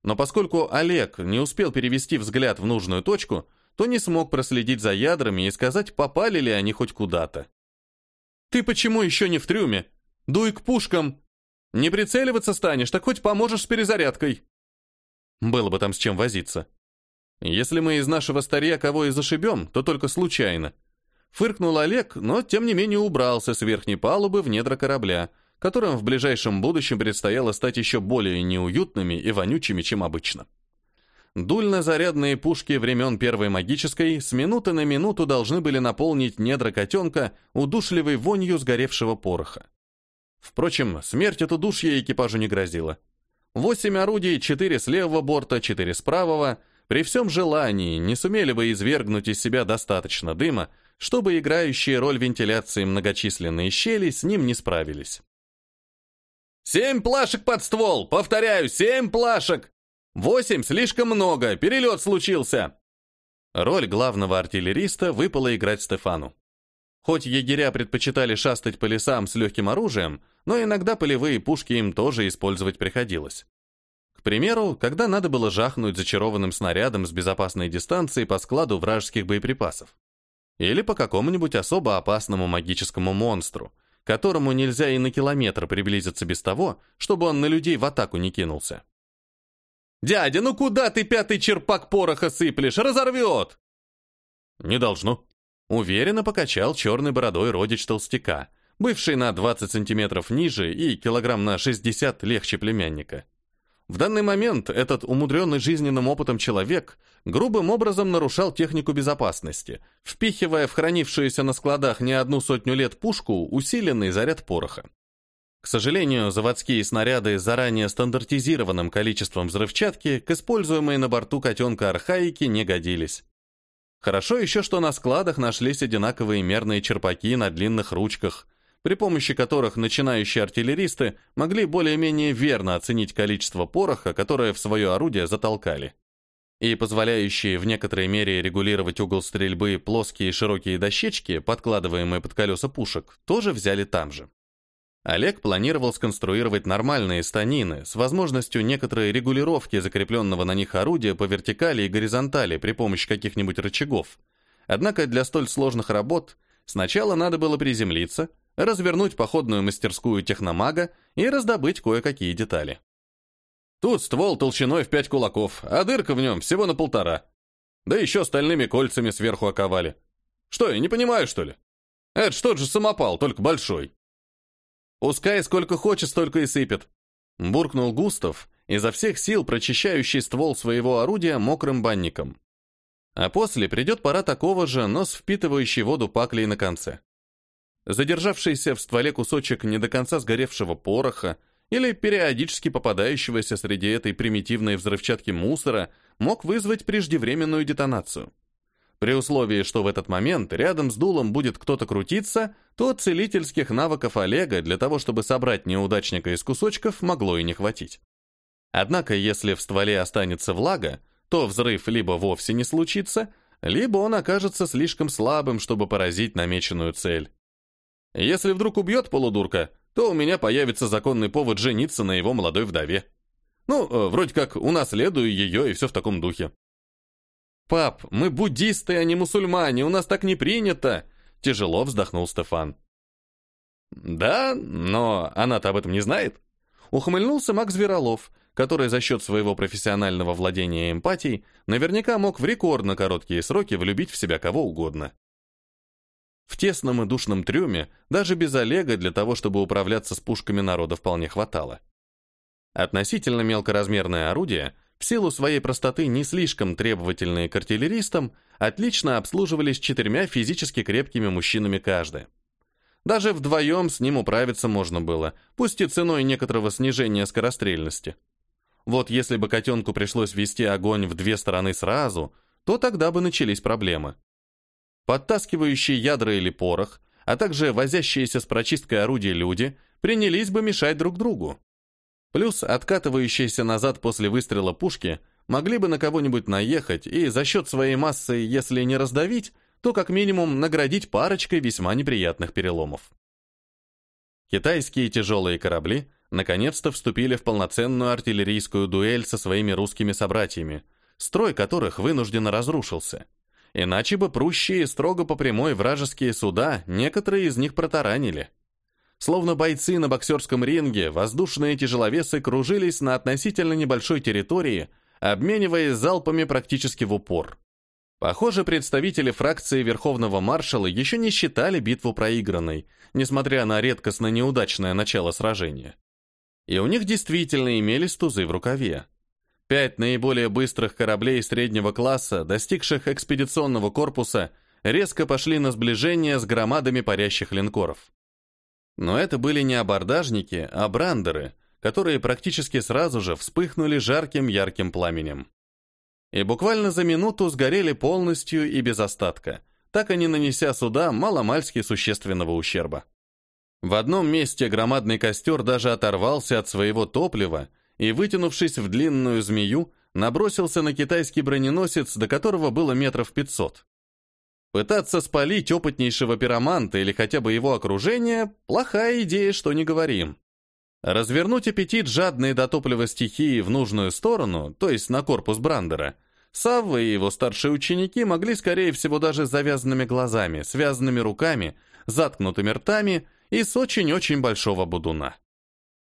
Но поскольку Олег не успел перевести взгляд в нужную точку, то не смог проследить за ядрами и сказать, попали ли они хоть куда-то. «Ты почему еще не в трюме? Дуй к пушкам! Не прицеливаться станешь, так хоть поможешь с перезарядкой!» Было бы там с чем возиться. Если мы из нашего старья кого и зашибем, то только случайно. Фыркнул Олег, но тем не менее убрался с верхней палубы в недра корабля, которым в ближайшем будущем предстояло стать еще более неуютными и вонючими, чем обычно. Дульно-зарядные пушки времен Первой магической с минуты на минуту должны были наполнить недра котенка удушливой вонью сгоревшего пороха. Впрочем, смерть от удушья экипажу не грозила. Восемь орудий, четыре с левого борта, четыре с правого, при всем желании не сумели бы извергнуть из себя достаточно дыма, чтобы играющие роль вентиляции многочисленные щели с ним не справились. «Семь плашек под ствол! Повторяю, семь плашек! Восемь слишком много, перелет случился!» Роль главного артиллериста выпала играть Стефану. Хоть егеря предпочитали шастать по лесам с легким оружием, но иногда полевые пушки им тоже использовать приходилось. К примеру, когда надо было жахнуть зачарованным снарядом с безопасной дистанции по складу вражеских боеприпасов. Или по какому-нибудь особо опасному магическому монстру, которому нельзя и на километр приблизиться без того, чтобы он на людей в атаку не кинулся. «Дядя, ну куда ты пятый черпак пороха сыплешь? Разорвет!» «Не должно», — уверенно покачал черной бородой родич толстяка, бывший на 20 сантиметров ниже и килограмм на 60 легче племянника. В данный момент этот умудренный жизненным опытом человек грубым образом нарушал технику безопасности, впихивая в хранившуюся на складах не одну сотню лет пушку усиленный заряд пороха. К сожалению, заводские снаряды с заранее стандартизированным количеством взрывчатки к используемой на борту котенка архаики не годились. Хорошо еще, что на складах нашлись одинаковые мерные черпаки на длинных ручках, при помощи которых начинающие артиллеристы могли более-менее верно оценить количество пороха, которое в свое орудие затолкали. И позволяющие в некоторой мере регулировать угол стрельбы плоские и широкие дощечки, подкладываемые под колеса пушек, тоже взяли там же. Олег планировал сконструировать нормальные станины с возможностью некоторой регулировки закрепленного на них орудия по вертикали и горизонтали при помощи каких-нибудь рычагов. Однако для столь сложных работ сначала надо было приземлиться, развернуть походную мастерскую техномага и раздобыть кое-какие детали. Тут ствол толщиной в пять кулаков, а дырка в нем всего на полтора. Да еще стальными кольцами сверху оковали. Что, я не понимаю, что ли? Это ж тот же самопал, только большой. Пускай сколько хочет, столько и сыпет. Буркнул Густав, изо всех сил прочищающий ствол своего орудия мокрым банником. А после придет пора такого же, но с впитывающей воду паклей на конце задержавшийся в стволе кусочек не до конца сгоревшего пороха или периодически попадающегося среди этой примитивной взрывчатки мусора мог вызвать преждевременную детонацию. При условии, что в этот момент рядом с дулом будет кто-то крутиться, то целительских навыков Олега для того, чтобы собрать неудачника из кусочков, могло и не хватить. Однако, если в стволе останется влага, то взрыв либо вовсе не случится, либо он окажется слишком слабым, чтобы поразить намеченную цель. Если вдруг убьет полудурка, то у меня появится законный повод жениться на его молодой вдове. Ну, э, вроде как унаследую ее и все в таком духе. «Пап, мы буддисты, а не мусульмане, у нас так не принято!» Тяжело вздохнул Стефан. «Да, но она-то об этом не знает». Ухмыльнулся Макс Зверолов, который за счет своего профессионального владения эмпатией наверняка мог в рекордно короткие сроки влюбить в себя кого угодно. В тесном и душном трюме даже без Олега для того, чтобы управляться с пушками народа вполне хватало. Относительно мелкоразмерное орудие, в силу своей простоты не слишком требовательные к артиллеристам, отлично обслуживались четырьмя физически крепкими мужчинами каждое. Даже вдвоем с ним управиться можно было, пусть и ценой некоторого снижения скорострельности. Вот если бы котенку пришлось вести огонь в две стороны сразу, то тогда бы начались проблемы. Подтаскивающие ядра или порох, а также возящиеся с прочисткой орудия люди принялись бы мешать друг другу. Плюс откатывающиеся назад после выстрела пушки могли бы на кого-нибудь наехать и за счет своей массы, если не раздавить, то как минимум наградить парочкой весьма неприятных переломов. Китайские тяжелые корабли наконец-то вступили в полноценную артиллерийскую дуэль со своими русскими собратьями, строй которых вынужденно разрушился. Иначе бы прущие строго по прямой вражеские суда некоторые из них протаранили. Словно бойцы на боксерском ринге, воздушные тяжеловесы кружились на относительно небольшой территории, обмениваясь залпами практически в упор. Похоже, представители фракции Верховного маршала еще не считали битву проигранной, несмотря на редкостно неудачное начало сражения. И у них действительно имелись тузы в рукаве. Пять наиболее быстрых кораблей среднего класса, достигших экспедиционного корпуса, резко пошли на сближение с громадами парящих линкоров. Но это были не абордажники, а брандеры, которые практически сразу же вспыхнули жарким ярким пламенем и буквально за минуту сгорели полностью и без остатка, так и не нанеся суда маломальски существенного ущерба. В одном месте громадный костер даже оторвался от своего топлива и, вытянувшись в длинную змею, набросился на китайский броненосец, до которого было метров пятьсот. Пытаться спалить опытнейшего пироманта или хотя бы его окружение – плохая идея, что не говорим. Развернуть аппетит жадной до топлива стихии в нужную сторону, то есть на корпус Брандера, Савва и его старшие ученики могли, скорее всего, даже с завязанными глазами, связанными руками, заткнутыми ртами и с очень-очень большого будуна.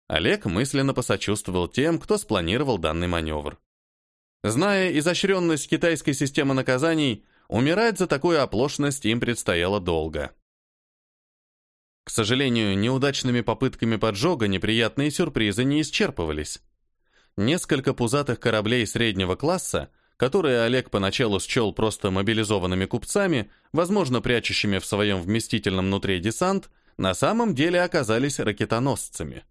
Олег мысленно посочувствовал тем, кто спланировал данный маневр. Зная изощренность китайской системы наказаний, умирать за такую оплошность им предстояло долго. К сожалению, неудачными попытками поджога неприятные сюрпризы не исчерпывались. Несколько пузатых кораблей среднего класса, которые Олег поначалу счел просто мобилизованными купцами, возможно, прячущими в своем вместительном нутре десант, на самом деле оказались ракетоносцами.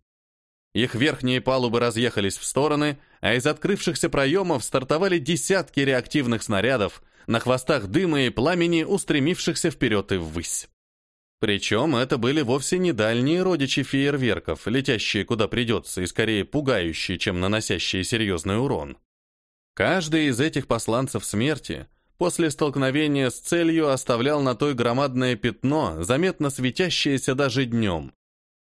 Их верхние палубы разъехались в стороны, а из открывшихся проемов стартовали десятки реактивных снарядов, на хвостах дыма и пламени, устремившихся вперед и ввысь. Причем это были вовсе не дальние родичи фейерверков, летящие куда придется и скорее пугающие, чем наносящие серьезный урон. Каждый из этих посланцев смерти после столкновения с целью оставлял на той громадное пятно, заметно светящееся даже днем,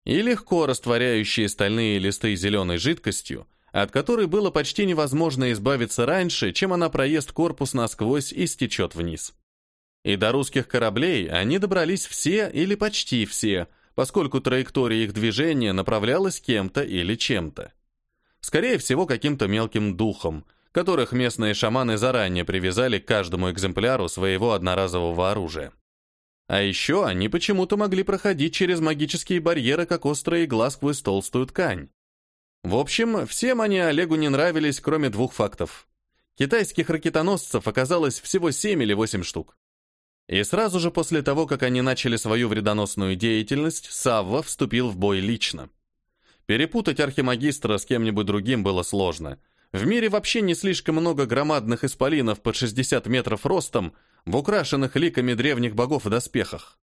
и легко растворяющие стальные листы зеленой жидкостью, от которой было почти невозможно избавиться раньше, чем она проест корпус насквозь и стечет вниз. И до русских кораблей они добрались все или почти все, поскольку траектория их движения направлялась кем-то или чем-то. Скорее всего, каким-то мелким духом, которых местные шаманы заранее привязали к каждому экземпляру своего одноразового оружия. А еще они почему-то могли проходить через магические барьеры, как острые игла сквозь толстую ткань. В общем, всем они Олегу не нравились, кроме двух фактов. Китайских ракетоносцев оказалось всего семь или восемь штук. И сразу же после того, как они начали свою вредоносную деятельность, Савва вступил в бой лично. Перепутать архимагистра с кем-нибудь другим было сложно. В мире вообще не слишком много громадных исполинов под 60 метров ростом, в украшенных ликами древних богов доспехах.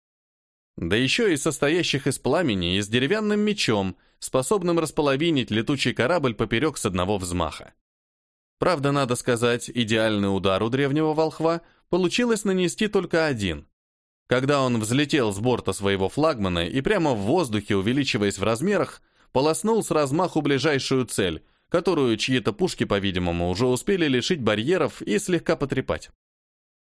Да еще и состоящих из пламени и с деревянным мечом, способным располовинить летучий корабль поперек с одного взмаха. Правда, надо сказать, идеальный удар у древнего волхва получилось нанести только один. Когда он взлетел с борта своего флагмана и прямо в воздухе, увеличиваясь в размерах, полоснул с размаху ближайшую цель, которую чьи-то пушки, по-видимому, уже успели лишить барьеров и слегка потрепать.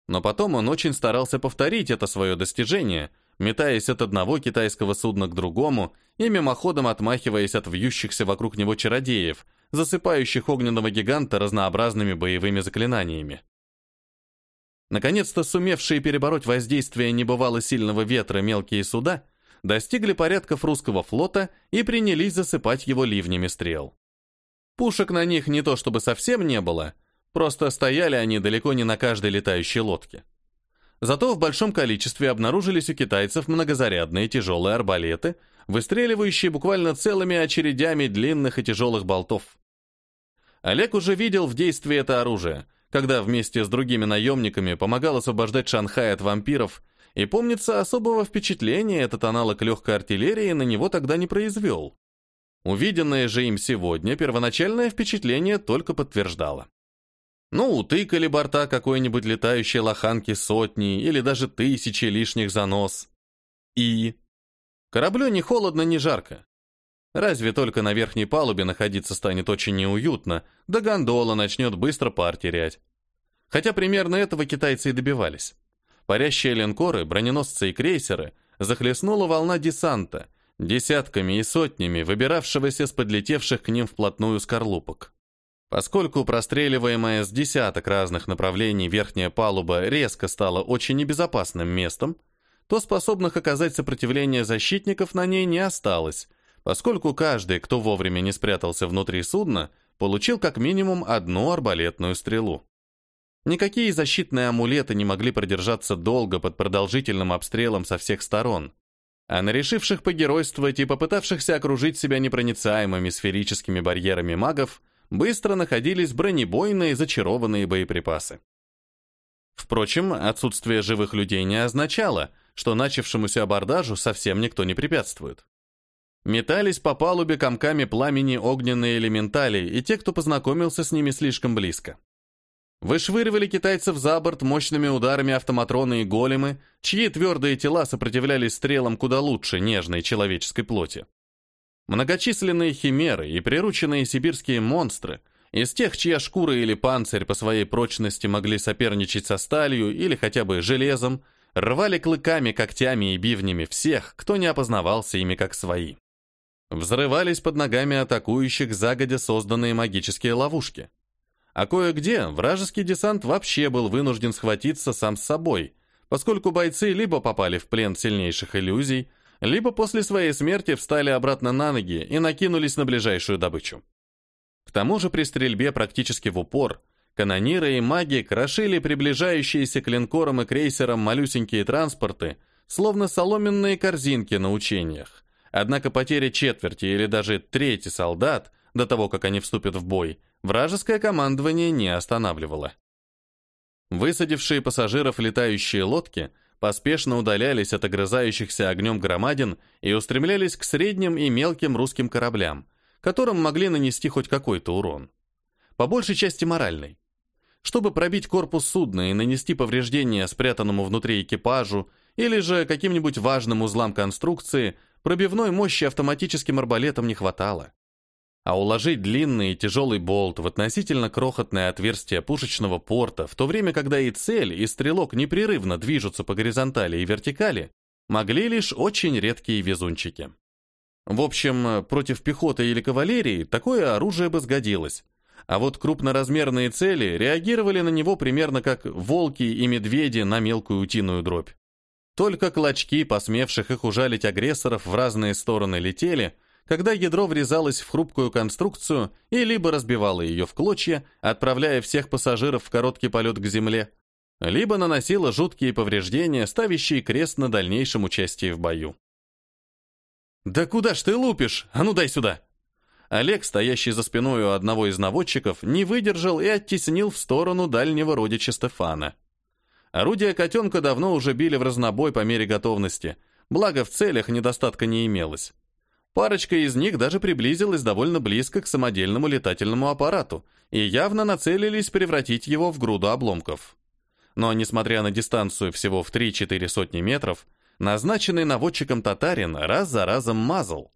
Но потом он очень старался повторить это свое достижение, метаясь от одного китайского судна к другому и мимоходом отмахиваясь от вьющихся вокруг него чародеев, засыпающих огненного гиганта разнообразными боевыми заклинаниями. Наконец-то сумевшие перебороть воздействие небывало сильного ветра мелкие суда достигли порядков русского флота и принялись засыпать его ливнями стрел. Пушек на них не то чтобы совсем не было, просто стояли они далеко не на каждой летающей лодке. Зато в большом количестве обнаружились у китайцев многозарядные тяжелые арбалеты, выстреливающие буквально целыми очередями длинных и тяжелых болтов. Олег уже видел в действии это оружие, когда вместе с другими наемниками помогал освобождать Шанхай от вампиров, и, помнится, особого впечатления этот аналог легкой артиллерии на него тогда не произвел. Увиденное же им сегодня первоначальное впечатление только подтверждало. Ну, утыкали борта какой-нибудь летающей лоханки сотни или даже тысячи лишних занос. И... Кораблю ни холодно, ни жарко. Разве только на верхней палубе находиться станет очень неуютно, да гондола начнет быстро пар терять. Хотя примерно этого китайцы и добивались. Парящие линкоры, броненосцы и крейсеры захлестнула волна десанта, десятками и сотнями выбиравшегося с подлетевших к ним вплотную скорлупок. Поскольку простреливаемая с десяток разных направлений верхняя палуба резко стала очень небезопасным местом, то способных оказать сопротивление защитников на ней не осталось, поскольку каждый, кто вовремя не спрятался внутри судна, получил как минимум одну арбалетную стрелу. Никакие защитные амулеты не могли продержаться долго под продолжительным обстрелом со всех сторон, а на решивших погеройствовать и попытавшихся окружить себя непроницаемыми сферическими барьерами магов быстро находились бронебойные зачарованные боеприпасы. Впрочем, отсутствие живых людей не означало, что начавшемуся абордажу совсем никто не препятствует. Метались по палубе комками пламени огненные элементали и те, кто познакомился с ними слишком близко. Вышвыривали китайцев за борт мощными ударами автоматроны и големы, чьи твердые тела сопротивлялись стрелам куда лучше нежной человеческой плоти. Многочисленные химеры и прирученные сибирские монстры, из тех, чья шкура или панцирь по своей прочности могли соперничать со сталью или хотя бы железом, рвали клыками, когтями и бивнями всех, кто не опознавался ими как свои. Взрывались под ногами атакующих загодя созданные магические ловушки – а кое-где вражеский десант вообще был вынужден схватиться сам с собой, поскольку бойцы либо попали в плен сильнейших иллюзий, либо после своей смерти встали обратно на ноги и накинулись на ближайшую добычу. К тому же при стрельбе практически в упор канониры и маги крошили приближающиеся к линкорам и крейсерам малюсенькие транспорты, словно соломенные корзинки на учениях. Однако потеря четверти или даже трети солдат до того, как они вступят в бой, вражеское командование не останавливало. Высадившие пассажиров летающие лодки поспешно удалялись от огрызающихся огнем громадин и устремлялись к средним и мелким русским кораблям, которым могли нанести хоть какой-то урон. По большей части моральный. Чтобы пробить корпус судна и нанести повреждения спрятанному внутри экипажу или же каким-нибудь важным узлам конструкции, пробивной мощи автоматическим арбалетом не хватало а уложить длинный и тяжелый болт в относительно крохотное отверстие пушечного порта, в то время, когда и цель, и стрелок непрерывно движутся по горизонтали и вертикали, могли лишь очень редкие везунчики. В общем, против пехоты или кавалерии такое оружие бы сгодилось, а вот крупноразмерные цели реагировали на него примерно как волки и медведи на мелкую утиную дробь. Только клочки, посмевших их ужалить агрессоров в разные стороны летели, когда ядро врезалось в хрупкую конструкцию и либо разбивало ее в клочья, отправляя всех пассажиров в короткий полет к земле, либо наносило жуткие повреждения, ставящие крест на дальнейшем участии в бою. «Да куда ж ты лупишь? А ну дай сюда!» Олег, стоящий за спиной у одного из наводчиков, не выдержал и оттеснил в сторону дальнего родича Стефана. Орудия котенка давно уже били в разнобой по мере готовности, благо в целях недостатка не имелось. Парочка из них даже приблизилась довольно близко к самодельному летательному аппарату и явно нацелились превратить его в груду обломков. Но, несмотря на дистанцию всего в 3-4 сотни метров, назначенный наводчиком татарин раз за разом мазал.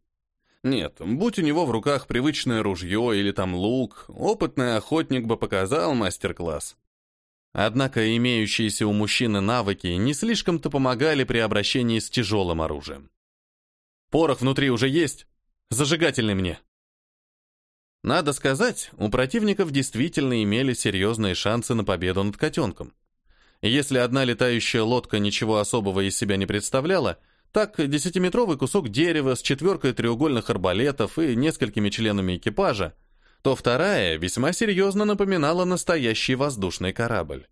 Нет, будь у него в руках привычное ружье или там лук, опытный охотник бы показал мастер-класс. Однако имеющиеся у мужчины навыки не слишком-то помогали при обращении с тяжелым оружием. «Порох внутри уже есть? Зажигательный мне!» Надо сказать, у противников действительно имели серьезные шансы на победу над котенком. Если одна летающая лодка ничего особого из себя не представляла, так десятиметровый кусок дерева с четверкой треугольных арбалетов и несколькими членами экипажа, то вторая весьма серьезно напоминала настоящий воздушный корабль.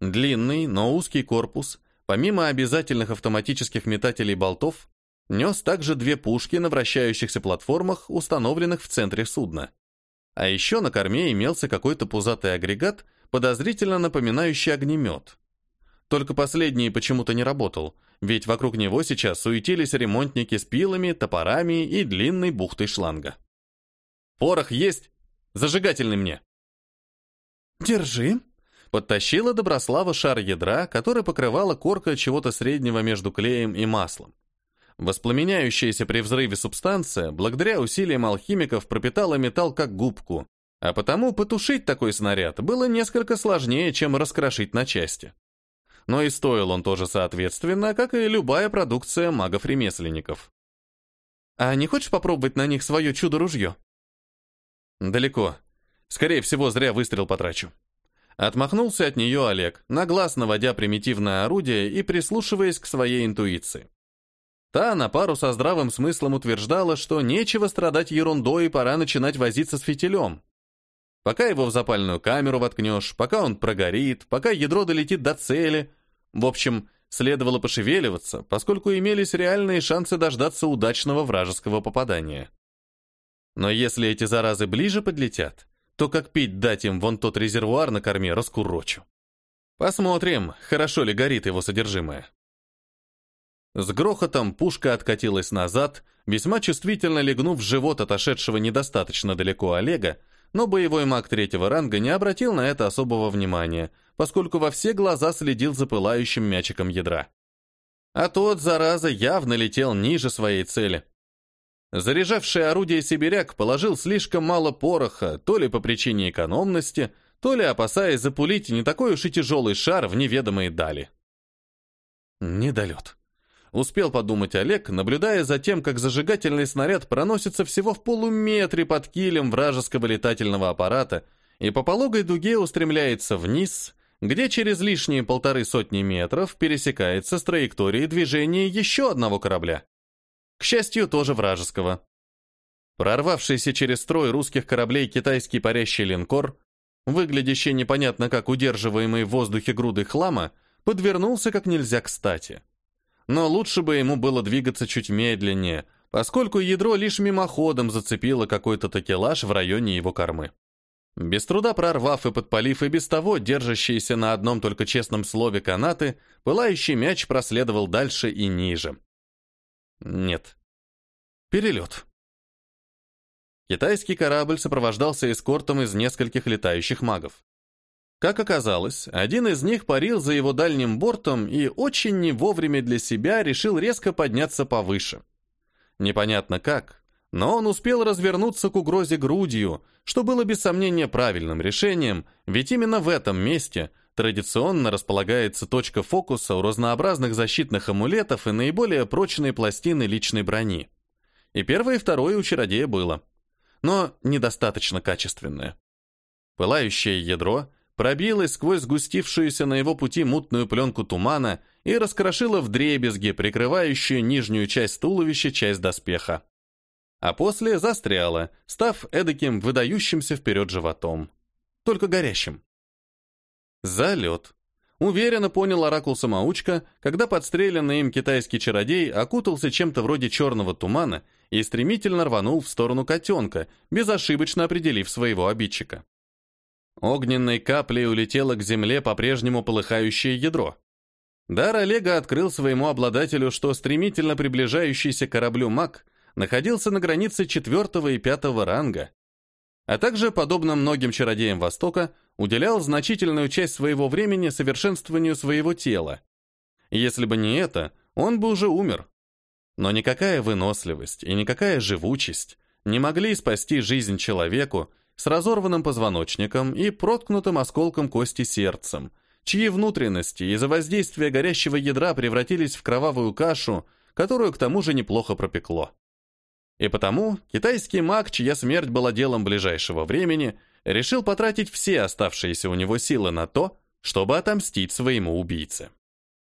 Длинный, но узкий корпус, помимо обязательных автоматических метателей болтов, нес также две пушки на вращающихся платформах, установленных в центре судна. А еще на корме имелся какой-то пузатый агрегат, подозрительно напоминающий огнемет. Только последний почему-то не работал, ведь вокруг него сейчас суетились ремонтники с пилами, топорами и длинной бухтой шланга. «Порох есть? Зажигательный мне!» «Держи!» Подтащила Доброслава шар ядра, который покрывала корка чего-то среднего между клеем и маслом. Воспламеняющаяся при взрыве субстанция, благодаря усилиям алхимиков, пропитала металл как губку, а потому потушить такой снаряд было несколько сложнее, чем раскрошить на части. Но и стоил он тоже соответственно, как и любая продукция магов-ремесленников. «А не хочешь попробовать на них свое чудо-ружье?» «Далеко. Скорее всего, зря выстрел потрачу». Отмахнулся от нее Олег, нагласно водя примитивное орудие и прислушиваясь к своей интуиции. Та на пару со здравым смыслом утверждала, что нечего страдать ерундой и пора начинать возиться с фитилем. Пока его в запальную камеру воткнешь, пока он прогорит, пока ядро долетит до цели. В общем, следовало пошевеливаться, поскольку имелись реальные шансы дождаться удачного вражеского попадания. Но если эти заразы ближе подлетят, то как пить дать им вон тот резервуар на корме раскурочу. Посмотрим, хорошо ли горит его содержимое. С грохотом пушка откатилась назад, весьма чувствительно легнув в живот отошедшего недостаточно далеко Олега, но боевой маг третьего ранга не обратил на это особого внимания, поскольку во все глаза следил за пылающим мячиком ядра. А тот, зараза, явно летел ниже своей цели. Заряжавший орудие сибиряк положил слишком мало пороха, то ли по причине экономности, то ли опасаясь запулить не такой уж и тяжелый шар в неведомые дали. Недолет. Успел подумать Олег, наблюдая за тем, как зажигательный снаряд проносится всего в полуметре под килем вражеского летательного аппарата и по пологой дуге устремляется вниз, где через лишние полторы сотни метров пересекается с траекторией движения еще одного корабля. К счастью, тоже вражеского. Прорвавшийся через строй русских кораблей китайский парящий линкор, выглядящий непонятно как удерживаемый в воздухе грудой хлама, подвернулся как нельзя кстати но лучше бы ему было двигаться чуть медленнее, поскольку ядро лишь мимоходом зацепило какой-то такелаж в районе его кормы. Без труда прорвав и подпалив и без того держащиеся на одном только честном слове канаты, пылающий мяч проследовал дальше и ниже. Нет. Перелет. Китайский корабль сопровождался эскортом из нескольких летающих магов. Как оказалось, один из них парил за его дальним бортом и очень не вовремя для себя решил резко подняться повыше. Непонятно как, но он успел развернуться к угрозе грудью, что было без сомнения правильным решением, ведь именно в этом месте традиционно располагается точка фокуса у разнообразных защитных амулетов и наиболее прочные пластины личной брони. И первое и второе у чародея было, но недостаточно качественное. Пылающее ядро — пробилась сквозь сгустившуюся на его пути мутную пленку тумана и раскрошила вдребезги, прикрывающую нижнюю часть туловища часть доспеха. А после застряла, став эдаким выдающимся вперед животом. Только горящим. Залет. Уверенно понял оракул-самоучка, когда подстреленный им китайский чародей окутался чем-то вроде черного тумана и стремительно рванул в сторону котенка, безошибочно определив своего обидчика. Огненной каплей улетело к земле по-прежнему полыхающее ядро. Дар Олега открыл своему обладателю, что стремительно приближающийся к кораблю маг находился на границе четвертого и пятого ранга, а также, подобно многим чародеям Востока, уделял значительную часть своего времени совершенствованию своего тела. Если бы не это, он бы уже умер. Но никакая выносливость и никакая живучесть не могли спасти жизнь человеку, с разорванным позвоночником и проткнутым осколком кости сердцем, чьи внутренности из-за воздействия горящего ядра превратились в кровавую кашу, которую к тому же неплохо пропекло. И потому китайский маг, чья смерть была делом ближайшего времени, решил потратить все оставшиеся у него силы на то, чтобы отомстить своему убийце.